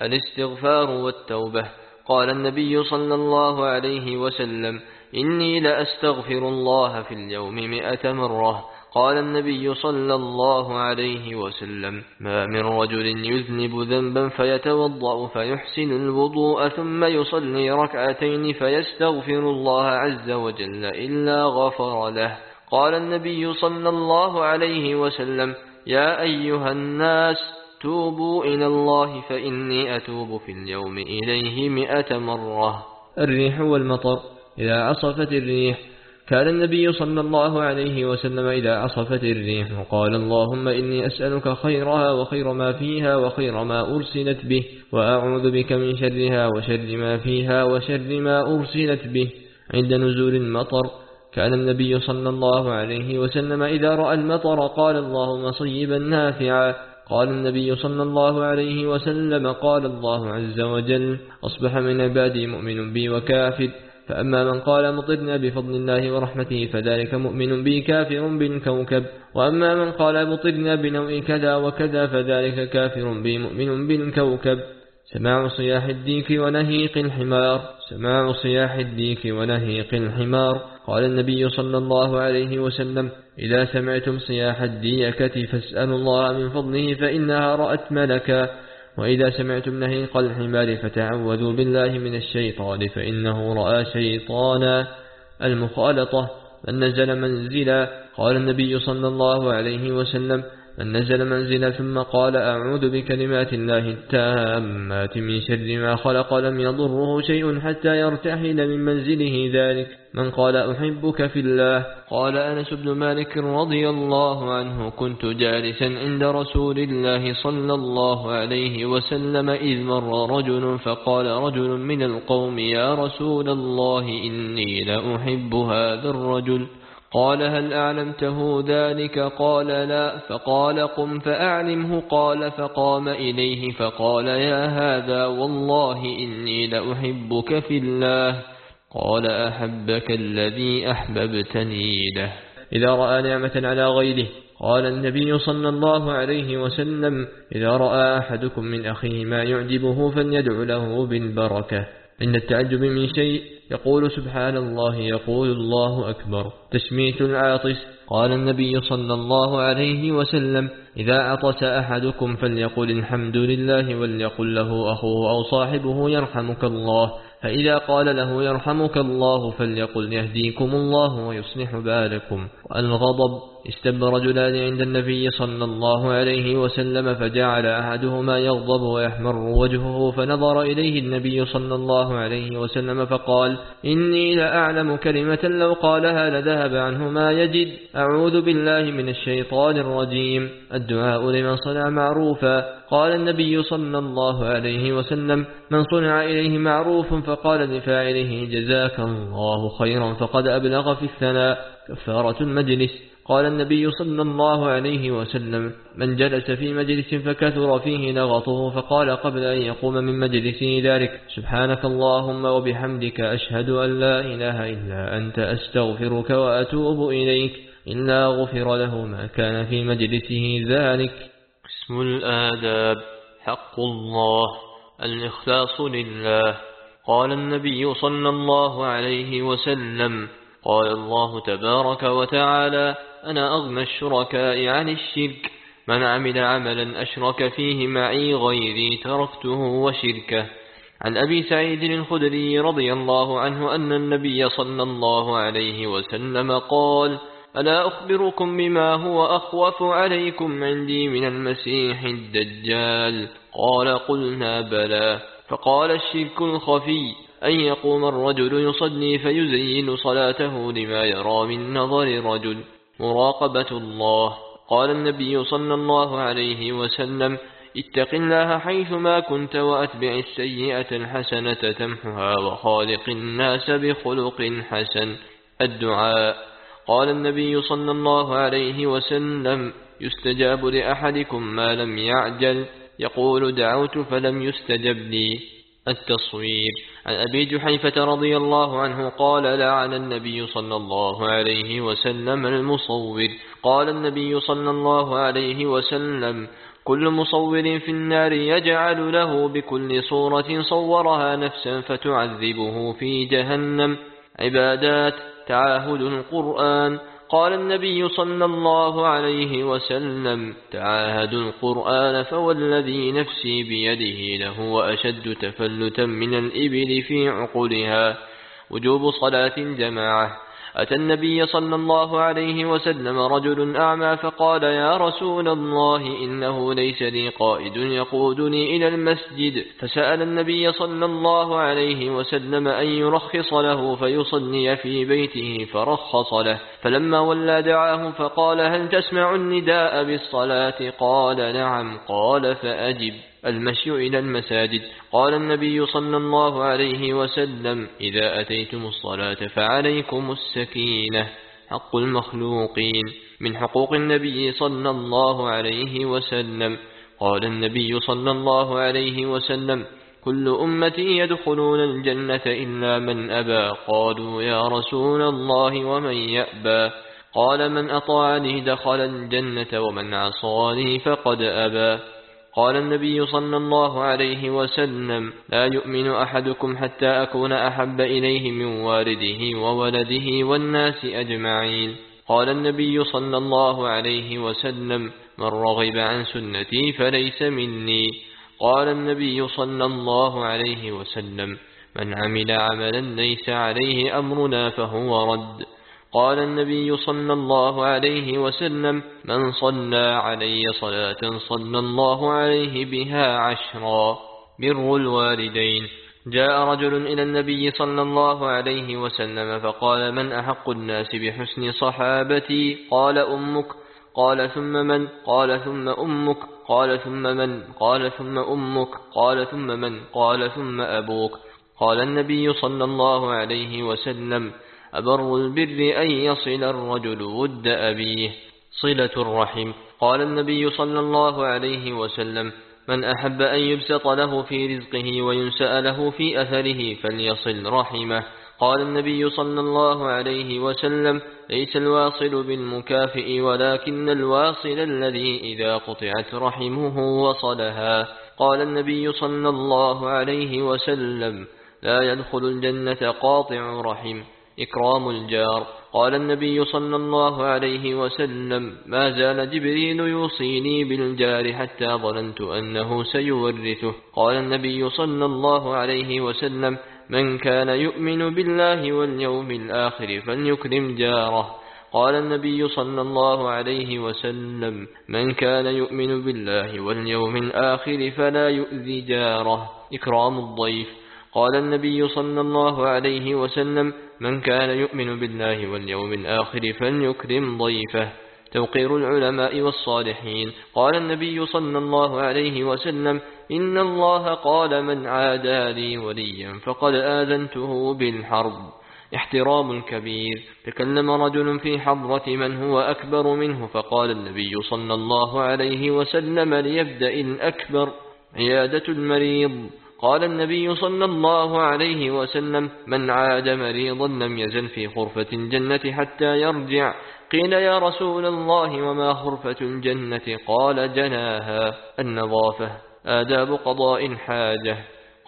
الاستغفار والتوبة. قال النبي صلى الله عليه وسلم إني لأستغفر الله في اليوم مئة مرة. قال النبي صلى الله عليه وسلم ما من رجل يذنب ذنبا فيتوضأ فيحسن الوضوء ثم يصلي ركعتين فيستغفر الله عز وجل إلا غفر له. قال النبي صلى الله عليه وسلم يا أيها الناس توبوا إلى الله فإني أتوب في اليوم إليه مئة مرة. الريح والمطر إذا عصفت الريح. كان النبي صلى الله عليه وسلم إذا عصفت الريح قال اللهم إني أسألك خيرها وخير ما فيها وخير ما أرسلت به وأعوذ بك من شرها وشر ما فيها وشر ما أرسلت به. عند نزول المطر كان النبي صلى الله عليه وسلم إذا رأى المطر قال اللهم صيبا نافعا. قال النبي صلى الله عليه وسلم قال الله عز وجل أصبح من عبادي مؤمن بي وكافر فأما من قال مطرنا بفضل الله ورحمته فذلك مؤمن بي كافر بالكوكب وأما من قال مطرنا بنوء كذا وكذا فذلك كافر بي مؤمن بالكوكب. سماع صياح الديك ونهيق الحمار سماع صياح الديك ونهيق الحمار. قال النبي صلى الله عليه وسلم إذا سمعتم صياح الديكة فاسألوا الله من فضله فإنها رأت ملكا. وإذا سمعتم نهيق الحمار فتعوذوا بالله من الشيطان فإنه رأى شيطانا المخالطة. من نزل منزلا قال النبي صلى الله عليه وسلم من نزل منزلا ثم قال أعوذ بكلمات الله التامات من شر ما خلق لم يضره شيء حتى يرتحل من منزله ذلك. من قال أحبك في الله؟ قال أنس بن مالك رضي الله عنه كنت جالسا عند رسول الله صلى الله عليه وسلم إذ مر رجل فقال رجل من القوم يا رسول الله إني لأحب هذا الرجل. قال هل أعلمته ذلك؟ قال لا. فقال قم فأعلمه. قال فقام إليه. فقال يا هذا والله إني لأحبك في الله. قال أحبك الذي أحببتني له. إذا رأى نعمة على غيره. قال النبي صلى الله عليه وسلم إذا رأى أحدكم من أخيه ما يعجبه فليدع له بالبركة. إن التعجب من شيء يقول سبحان الله يقول الله أكبر. تشميت العاطس. قال النبي صلى الله عليه وسلم إذا عطس أحدكم فليقل الحمد لله وليقل له أخوه أو صاحبه يرحمك الله. فإذا قال له يرحمك الله فليقل يهديكم الله ويصلح بالكم. الغضب استب رجلان عند النبي صلى الله عليه وسلم فجعل أحدهما يغضب ويحمر وجهه فنظر إليه النبي صلى الله عليه وسلم فقال إني لأعلم كلمة لو قالها لذهب عنه ما يجد. أعوذ بالله من الشيطان الرجيم. الدعاء لمن صنع معروفا. قال النبي صلى الله عليه وسلم من صنع إليه معروف فقال لفاعله جزاك الله خيرا. فقد أبلغ في الثناء. كفارة المجلس. قال النبي صلى الله عليه وسلم من جلس في مجلس فكثر فيه لغطه فقال قبل أن يقوم من مجلسه ذلك سبحانك اللهم وبحمدك أشهد أن لا إله إلا أنت أستغفرك وأتوب إليك إلا غفر له ما كان في مجلسه ذلك. اسم الآداب حق الله الإخلاص لله. قال النبي صلى الله عليه وسلم قال الله تبارك وتعالى أنا أغنى الشركاء عن الشرك من عمل عملا أشرك فيه معي غيري تركته وشركه عن أبي سعيد الخدري رضي الله عنه أن النبي صلى الله عليه وسلم قال ألا أخبركم بما هو أخوف عليكم عندي من المسيح الدجال قال قلنا بلى فقال الشرك الخفي أن يقوم الرجل يصلي فيزين صلاته لما يرى من نظر رجل. مراقبة الله. قال النبي صلى الله عليه وسلم اتق الله حيثما كنت وأتبع السيئة الحسنة تمحها وخالق الناس بخلق حسن. الدعاء. قال النبي صلى الله عليه وسلم يستجاب لأحدكم ما لم يعجل. يقول دعوت فلم يستجب لي. التصوير. عن أبي جحيفة رضي الله عنه قال لعن النبي صلى الله عليه وسلم المصور. قال النبي صلى الله عليه وسلم كل مصور في النار يجعل له بكل صورة صورها نفسا فتعذبه في جهنم. عبادات تعاهد القرآن قال النبي صلى الله عليه وسلم تعاهد القرآن فوالذي نفسي بيده له أشد تفلتا من الإبل في عقلها. وجوب صلاة الجماعة. أتى النبي صلى الله عليه وسلم رجل أعمى فقال يا رسول الله إنه ليس لي قائد يقودني إلى المسجد. فسأل النبي صلى الله عليه وسلم أن يرخص له فيصلي في بيته فرخص له. فلما ولى دعاه فقال هل تسمع النداء بالصلاة؟ قال نعم. قال فأجب. المشي إلى المساجد. قال النبي صلى الله عليه وسلم إذا أتيتم الصلاة فعليكم السكينة. حق المخلوقين. من حقوق النبي صلى الله عليه وسلم. قال النبي صلى الله عليه وسلم كل أمتي يدخلون الجنة إلا من أبى. قالوا يا رسول الله ومن يأبى؟ قال من أطاعني دخل الجنة ومن عصاني فقد أبى. قال النبي صلى الله عليه وسلم لا يؤمن أحدكم حتى أكون أحب إليه من والده وولده والناس أجمعين. قال النبي صلى الله عليه وسلم من رغب عن سنتي فليس مني. قال النبي صلى الله عليه وسلم من عمل عملا ليس عليه أمرنا فهو رد. قال النبي صلى الله عليه وسلم من صلى علي صلاة صلى الله عليه بها عشرا بر الوالدين. جاء رجل إلى النبي صلى الله عليه وسلم فقال من أحق الناس بحسن صحابتي؟ قال أمك. قال ثم من؟ قال ثم أمك. قال ثم من؟ قال ثم أمك. قال ثم من؟ قال ثم أبوك. قال النبي صلى الله عليه وسلم أبر البر أن يصل الرجل ود أبيه. صلة الرحم. قال النبي صلى الله عليه وسلم من أحب أن يبسط له في رزقه وينسأ له في أثره فليصل رحمه. قال النبي صلى الله عليه وسلم ليس الواصل بالمكافئ ولكن الواصل الذي إذا قطعت رحمه وصلها. قال النبي صلى الله عليه وسلم لا يدخل الجنة قاطع رحم. إكرام الجار. قال النبي صلى الله عليه وسلم ما زال جبريل يوصيني بالجار حتى ظننت أنه سيورثه. قال النبي صلى الله عليه وسلم من كان يؤمن بالله واليوم الآخر فليكرم جاره. قال النبي صلى الله عليه وسلم من كان يؤمن بالله واليوم الآخر فلا يؤذي جاره. إكرام الضيف. قال النبي صلى الله عليه وسلم من كان يؤمن بالله واليوم الآخر فليكرم ضيفه. توقير العلماء والصالحين. قال النبي صلى الله عليه وسلم إن الله قال من عادى لي وليا فقد آذنته بالحرب. احترام الكبير تكلم رجل في حضرة من هو أكبر منه فقال النبي صلى الله عليه وسلم ليبدأ الأكبر عيادة المريض. قال النبي صلى الله عليه وسلم من عاد مريضا لم يزل في خرفة الجنة حتى يرجع. قيل يا رسول الله وما خرفة الجنة؟ قال جناها. النظافة آداب قضاء الحاجة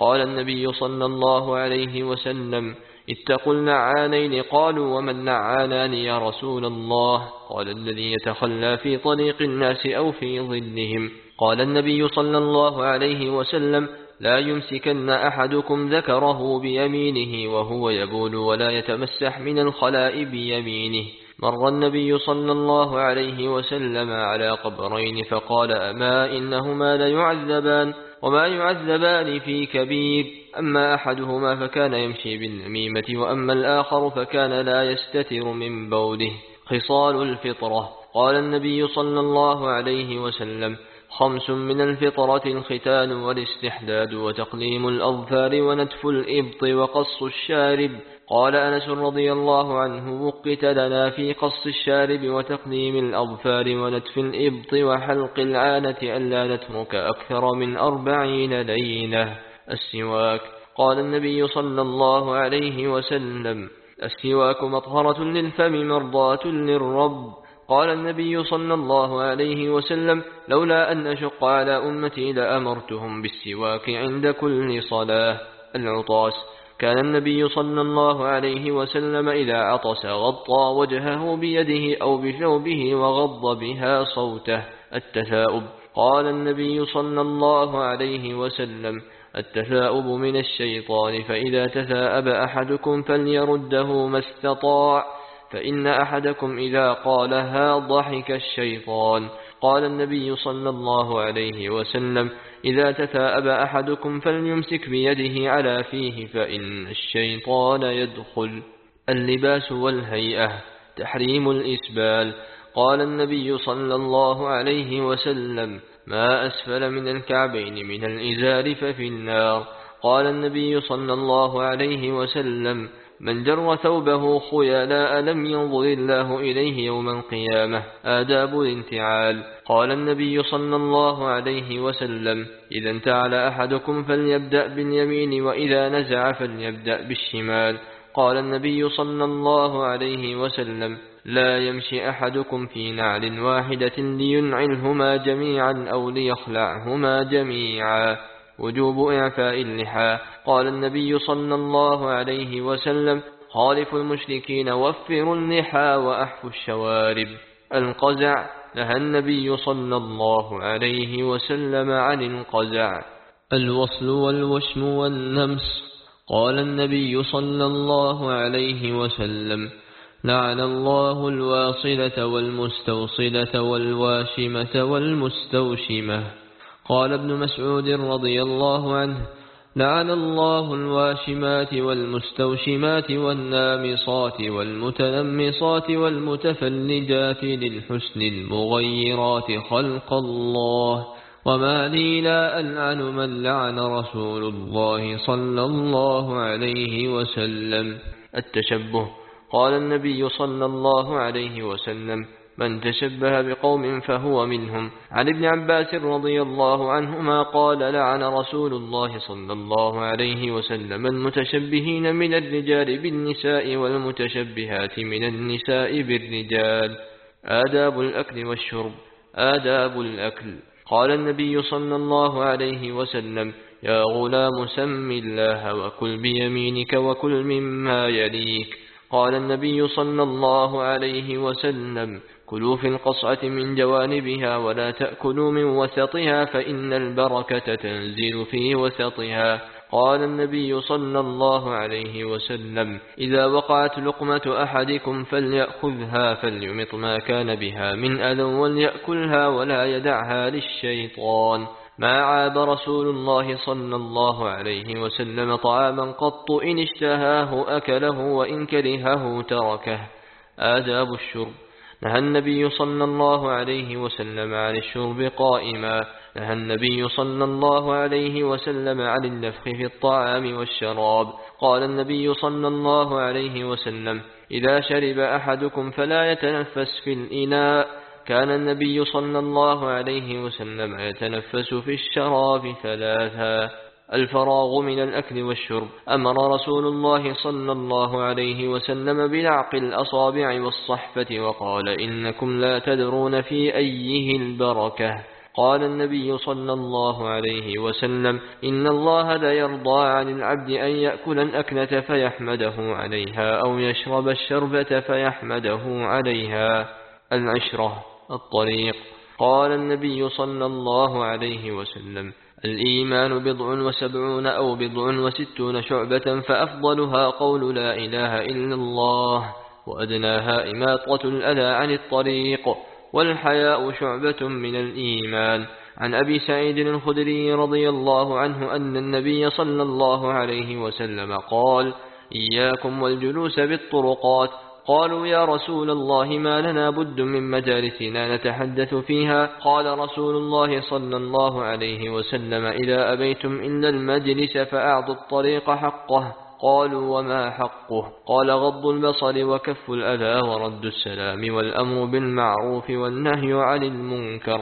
قال النبي صلى الله عليه وسلم اتقوا النعانين قالوا وما النعانان يا رسول الله؟ قال الذي يتخلى في طريق الناس أو في ظلهم. قال النبي صلى الله عليه وسلم لا يمسكن أحدكم ذكره بيمينه وهو يبول ولا يتمسح من الخلاء بيمينه. مر النبي صلى الله عليه وسلم على قبرين فقال أما إنهما ليعذبان وما يعذبان في كبير. أما أحدهما فكان يمشي بالنميمة وأما الآخر فكان لا يستتر من بوله. خصال الفطرة. قال النبي صلى الله عليه وسلم خمس من الفطرة الختان والاستحداد وتقليم الأظفار ونتف الإبط وقص الشارب. قال أنس رضي الله عنه وقت لنا في قص الشارب وتقليم الأظفار ونتف الإبط وحلق العانة ألا نترك أكثر من أربعين لينة السواك. قال النبي صلى الله عليه وسلم. السواك مطهرة للفم مرضاة للرب. قال النبي صلى الله عليه وسلم لولا أن أشق على أمتي لأمرتهم بالسواك عند كل صلاة. العطاس. كان النبي صلى الله عليه وسلم إذا عطس غطى وجهه بيده أو بثوبه وغض بها صوته. التثاؤب. قال النبي صلى الله عليه وسلم التثاؤب من الشيطان فإذا تثاءب أحدكم فليرده ما استطاع. فإن أحدكم إذا قالها ضحك الشيطان. قال النبي صلى الله عليه وسلم إذا تثاءب أحدكم فليمسك بيده على فيه فإن الشيطان يدخل. اللباس والهيئة تحريم الإسبال. قال النبي صلى الله عليه وسلم ما أسفل من الكعبين من الإزار ففي النار. قال النبي صلى الله عليه وسلم من جر ثوبه خيلاء لم ينظر الله إليه يوم القيامة؟ آداب الانتعال. قال النبي صلى الله عليه وسلم إذا انتعل أحدكم فليبدأ باليمين وإذا نزع فليبدأ بالشمال. قال النبي صلى الله عليه وسلم لا يمشي أحدكم في نعل واحدة لينعلهما جميعا أو ليخلعهما جميعا. وجوب إعفاء اللحى قال النبي صلى الله عليه وسلم خالف المشركين وفروا اللحى وأحفوا الشوارب. القزع نهى النبي صلى الله عليه وسلم عن القزع. الوصل والوشم والنمس. قال النبي صلى الله عليه وسلم لعن الله الواصلة والمستوصلة والواشمة والمستوشمة. قال ابن مسعود رضي الله عنه لعن الله الواشمات والمستوشمات والنامصات والمتنمصات والمتفلجات للحسن المغيرات خلق الله. وما لي لا ألعن من لعن رسول الله صلى الله عليه وسلم. التشبه. قال النبي صلى الله عليه وسلم من تشبه بقوم فهو منهم. عن ابن عباس رضي الله عنهما قال لعن رسول الله صلى الله عليه وسلم المتشبهين من الرجال بالنساء والمتشبهات من النساء بالرجال. آداب الأكل والشرب آداب الأكل. قال النبي صلى الله عليه وسلم يا غلام سم الله وكل بيمينك وكل مما يليك. قال النبي صلى الله عليه وسلم كلوا في القصعة من جوانبها ولا تأكلوا من وسطها فإن البركة تنزل في وسطها. قال النبي صلى الله عليه وسلم إذا وقعت لقمة أحدكم فليأخذها فليمط ما كان بها من أذى وليأكلها ولا يدعها للشيطان. ما عاب رسول الله صلى الله عليه وسلم طعاما قط إن اشتهاه أكله وإن كرهه تركه. آداب الشرب. نهى النبي صلى الله عليه وسلم عن الشرب قائما. نهى النبي صلى الله عليه وسلم عن النفخ في الطعام والشراب. قال النبي صلى الله عليه وسلم إذا شرب أحدكم فلا يتنفس في الإناء. كان النبي صلى الله عليه وسلم يتنفس في الشراب ثلاثا. الفراغ من الأكل والشرب. أمر رسول الله صلى الله عليه وسلم بلعق الأصابع والصحفة وقال إنكم لا تدرون في أيه البركة. قال النبي صلى الله عليه وسلم إن الله لا يرضى عن العبد أن يأكل الأكلة فيحمده عليها أو يشرب الشربة فيحمده عليها. العشرة. الطريق. قال النبي صلى الله عليه وسلم الإيمان بضع وسبعون أو بضع وستون شعبة فأفضلها قول لا إله إلا الله وأدناها إماطة الأذى عن الطريق والحياء شعبة من الإيمان. عن أبي سعيد الخدري رضي الله عنه أن النبي صلى الله عليه وسلم قال إياكم والجلوس بالطرقات قالوا يا رسول الله ما لنا بد من مجالسنا نتحدث فيها. قال رسول الله صلى الله عليه وسلم إذا أبيتم إلا المجلس فأعطوا الطريق حقه. قالوا وما حقه؟ قال غض البصر وكف الأذى ورد السلام والأمر بالمعروف والنهي عن المنكر.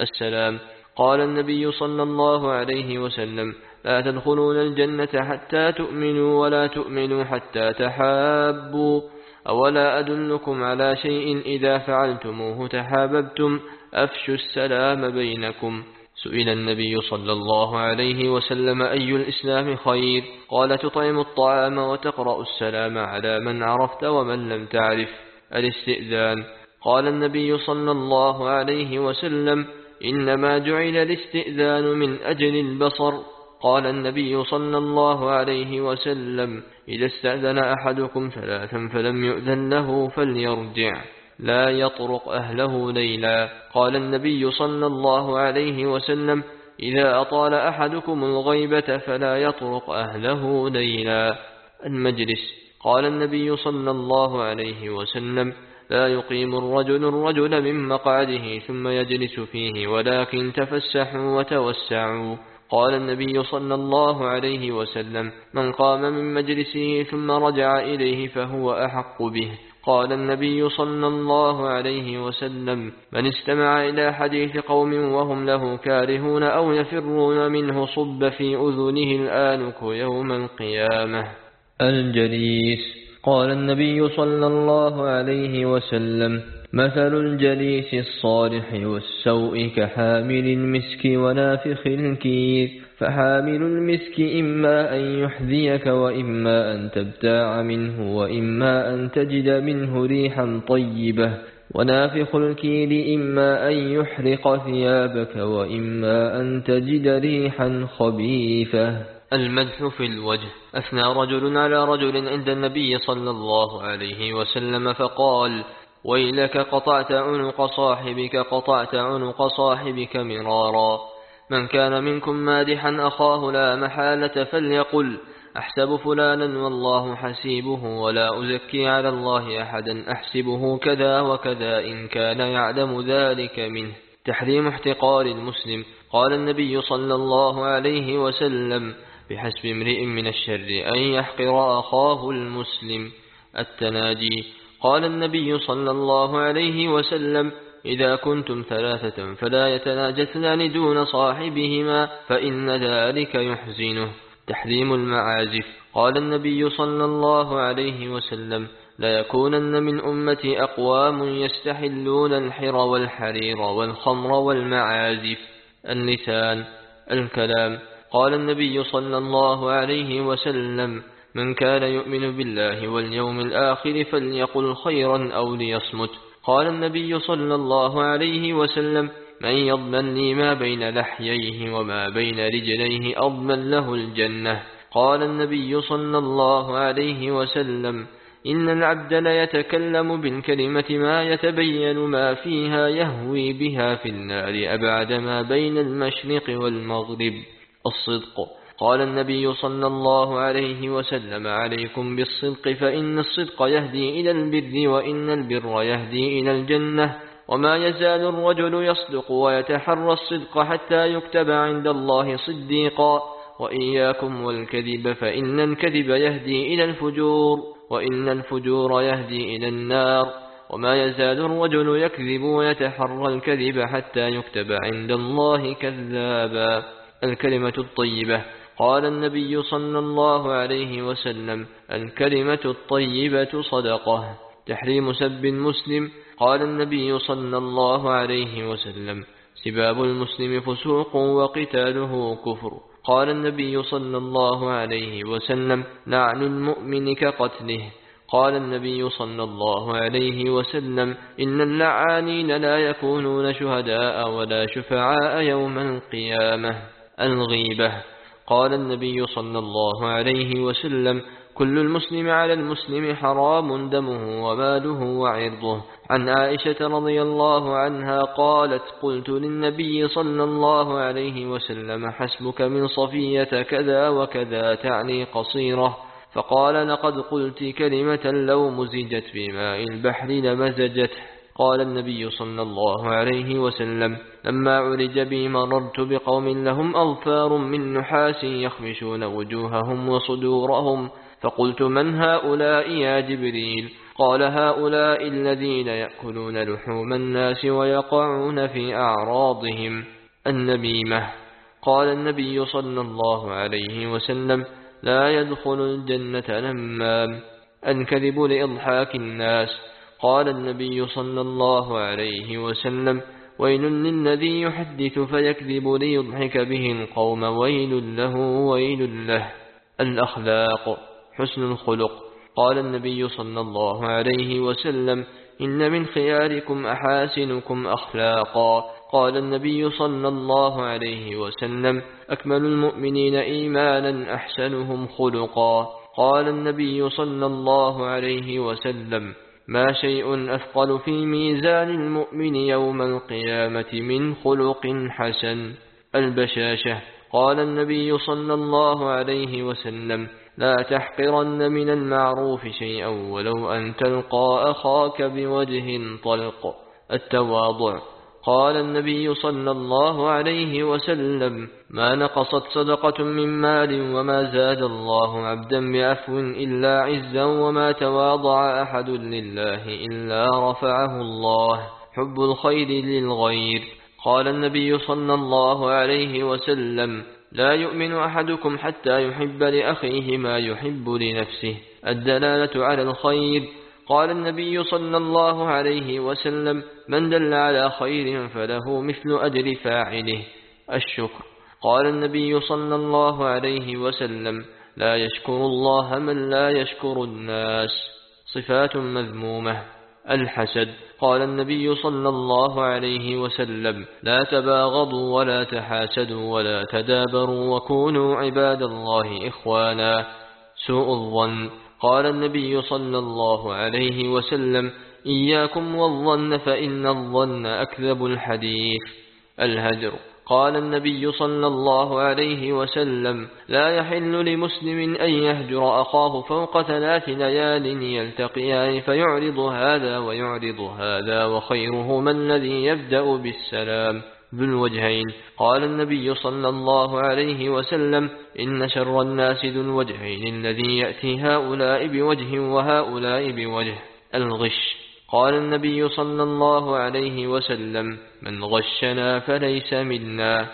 السلام. قال النبي صلى الله عليه وسلم لا تدخلون الجنة حتى تؤمنوا ولا تؤمنوا حتى تحابوا. أولا أدلكم على شيء إذا فعلتموه تحاببتم؟ أفشوا السلام بينكم. سئل النبي صلى الله عليه وسلم أي الإسلام خير؟ قال تطعم الطعام وتقرأ السلام على من عرفت ومن لم تعرف. الاستئذان. قال النبي صلى الله عليه وسلم إنما جعل الاستئذان من أجل البصر. قال النبي صلى الله عليه وسلم إذا استأذن أحدكم ثلاثا فلم يؤذن له فليرجع. لا يطرق أهله ليلا. قال النبي صلى الله عليه وسلم إذا أطال أحدكم الغيبة فلا يطرق أهله ليلا. المجلس. قال النبي صلى الله عليه وسلم لا يقيم الرجل الرجل من مقعده ثم يجلس فيه ولكن تفسحوا وتوسعوا. قال النبي صلى الله عليه وسلم من قام من مجلسه ثم رجع إليه فهو أحق به. قال النبي صلى الله عليه وسلم من استمع إلى حديث قوم وهم له كارهون أو يفرون منه صب في أذنه الآنك يوم القيامة. الجليس. قال النبي صلى الله عليه وسلم مثل الجليس الصالح والسوء كحامل المسك ونافخ الكير فحامل المسك إما أن يحذيك وإما أن تبتاع منه وإما أن تجد منه ريحا طيبة ونافخ الكير إما أن يحرق ثيابك وإما أن تجد ريحا خبيثة. المدح في الوجه. أثنى رجل على رجل عند النبي صلى الله عليه وسلم فقال ويلك قطعت عنق صاحبك قطعت عنق صاحبك مرارا. من كان منكم مادحا أخاه لا محالة فليقل أحسب فلانا والله حسيبه ولا أزكي على الله أحدا أحسبه كذا وكذا إن كان يعلم ذلك منه. تحريم احتقار المسلم. قال النبي صلى الله عليه وسلم بحسب امرئ من الشر أن يحقر أخاه المسلم. التناجي. قال النبي صلى الله عليه وسلم إذا كنتم ثلاثة فلا يتناجثان دون صاحبهما فإن ذلك يحزنه. تحريم المعازف. قال النبي صلى الله عليه وسلم لا يكونن من أمتي أقوام يستحلون الحر والحرير والخمر والمعازف. اللسان الكلام. قال النبي صلى الله عليه وسلم من كان يؤمن بالله واليوم الآخر فليقل خيرا أو ليصمت. قال النبي صلى الله عليه وسلم من يضمن لي ما بين لحييه وما بين رجليه أضمن له الجنة. قال النبي صلى الله عليه وسلم إن العبد ليتكلم بالكلمة ما يتبين ما فيها يهوي بها في النار أبعد ما بين المشرق والمغرب. الصدق. قال النبي صلى الله عليه وسلم عليكم بالصدق فإن الصدق يهدي إلى البر وإن البر يهدي إلى الجنة. وما يزال الرجل يصدق ويتحرى الصدق حتى يكتب عند الله صديقا. وإياكم والكذب فإن الكذب يهدي إلى الفجور وإن الفجور يهدي إلى النار. وما يزال الرجل يكذب ويتحرى الكذب حتى يكتب عند الله كذابا. الكلمة الطيبة قال النبي صلى الله عليه وسلم الكلمة الطيبة صدقة. تحريم سب المسلم قال النبي صلى الله عليه وسلم سباب المسلم فسوق وقتاله كفر. قال النبي صلى الله عليه وسلم لعن المؤمن كقتله. قال النبي صلى الله عليه وسلم إن اللعانين لا يكونون شهداء ولا شفعاء يوم القيامة. الغيبة. قال النبي صلى الله عليه وسلم كل المسلم على المسلم حرام دمه وماله وعرضه. عن عائشة رضي الله عنها قالت قلت للنبي صلى الله عليه وسلم حسبك من صفية كذا وكذا تعني قصيرة. فقال لقد قلت كلمة لو مزجت بماء البحر لمزجته. قال النبي صلى الله عليه وسلم لما عرج بي مررت بقوم لهم أظفار من نحاس يخمشون وجوههم وصدورهم. فقلت من هؤلاء يا جبريل؟ قال هؤلاء الذين يأكلون لحوم الناس ويقعون في أعراضهم. النميمة قال النبي صلى الله عليه وسلم لا يدخل الجنة نمام الكذب لإضحاك الناس. قال النبي صلى الله عليه وسلم ويل للذي يحدث فيكذب ليضحك به القوم ويل له ويل له. الأخلاق حسن الخلق. قال النبي صلى الله عليه وسلم إن من خياركم أحاسنكم أخلاقا. قال النبي صلى الله عليه وسلم أكمل المؤمنين إيمانا أحسنهم خلقا. قال النبي صلى الله عليه وسلم ما شيء أثقل في ميزان المؤمن يوم القيامة من خلق حسن. البشاشة. قال النبي صلى الله عليه وسلم لا تحقرن من المعروف شيئا ولو أن تلقى أخاك بوجه طلق. التواضع. قال النبي صلى الله عليه وسلم ما نقصت صدقة من مال وما زاد الله عبدا بعفو إلا عزا وما تواضع أحد لله إلا رفعه الله. حب الخير للغير. قال النبي صلى الله عليه وسلم لا يؤمن أحدكم حتى يحب لأخيه ما يحب لنفسه. الدلالة على الخير قال النبي صلى الله عليه وسلم من دل على خير فله مثل أجر فاعله. الشكر. قال النبي صلى الله عليه وسلم لا يشكر الله من لا يشكر الناس. صفات مذمومة. الحسد. قال النبي صلى الله عليه وسلم لا تباغضوا ولا تحاسدوا ولا تدابروا وكونوا عباد الله إخوانا. سوء الظن. قال النبي صلى الله عليه وسلم إياكم والظن فإن الظن أكذب الحديث. الهجر. قال النبي صلى الله عليه وسلم لا يحل لمسلم أن يهجر أخاه فوق ثلاث ليال يلتقيان فيعرض هذا ويعرض هذا وخيره من الذي يبدأ بالسلام. ذو الوجهين قال النبي صلى الله عليه وسلم إن شر الناس ذو الوجهين الذي يأتي هؤلاء بوجه وهؤلاء بوجه. الغش. قال النبي صلى الله عليه وسلم من غشنا فليس منا.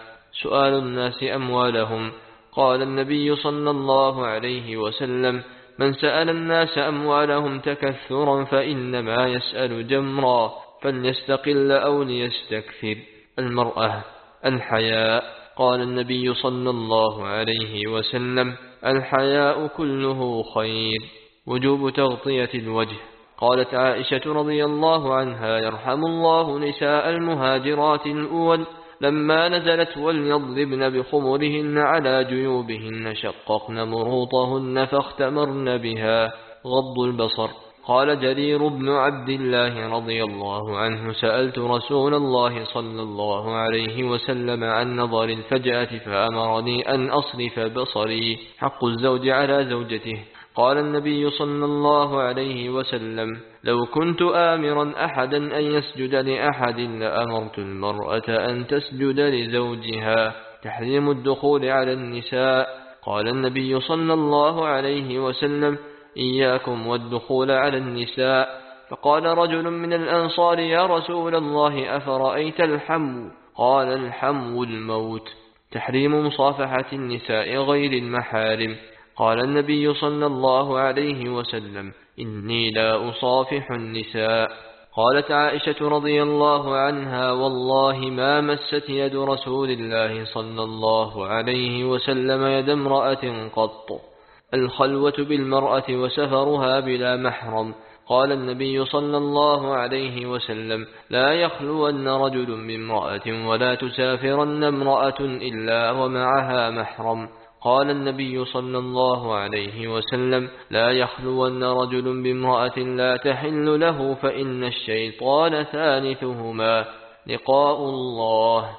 سؤال الناس أموالهم. قال النبي صلى الله عليه وسلم من سأل الناس أموالهم تكثرا فإنما يسأل جمرا فليستقل أو ليستكثر. المرأة الحياء قال النبي صلى الله عليه وسلم الحياء كله خير وجوب تغطية الوجه. قالت عائشة رضي الله عنها يرحم الله نساء المهاجرات الأول لما نزلت وليضربن بخمرهن على جيوبهن شققن مروطهن فاختمرن بها غض البصر. قال جرير بن عبد الله رضي الله عنه سألت رسول الله صلى الله عليه وسلم عن نظر الفجأة فأمرني أن أصرف بصري حق الزوج على زوجته. قال النبي صلى الله عليه وسلم لو كنت آمرا أحدا أن يسجد لأحد لأمرت المرأة أن تسجد لزوجها. تحريم الدخول على النساء. قال النبي صلى الله عليه وسلم إياكم والدخول على النساء. فقال رجل من الأنصار يا رسول الله أفرأيت الحم قال الحم الموت. تحريم مصافحة النساء غير المحارم. قال النبي صلى الله عليه وسلم إني لا أصافح النساء. قالت عائشة رضي الله عنها والله ما مست يد رسول الله صلى الله عليه وسلم يد امرأة قط. الخلوة بالمرأة وسفرها بلا محرم. قال النبي صلى الله عليه وسلم لا يخلون رجل بامرأة ولا تسافرن امرأة إلا ومعها محرم. قال النبي صلى الله عليه وسلم لا يخلون رجل بامرأة لا تحل له فإن الشيطان ثالثهما. لقاء الله.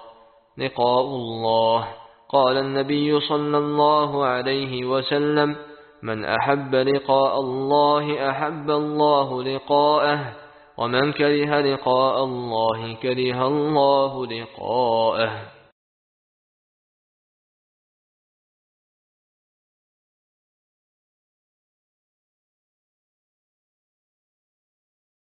لقاء الله. قال النبي صلى الله عليه وسلم من أحب لقاء الله أحب الله لقاءه ومن كره لقاء الله كره الله لقاءه.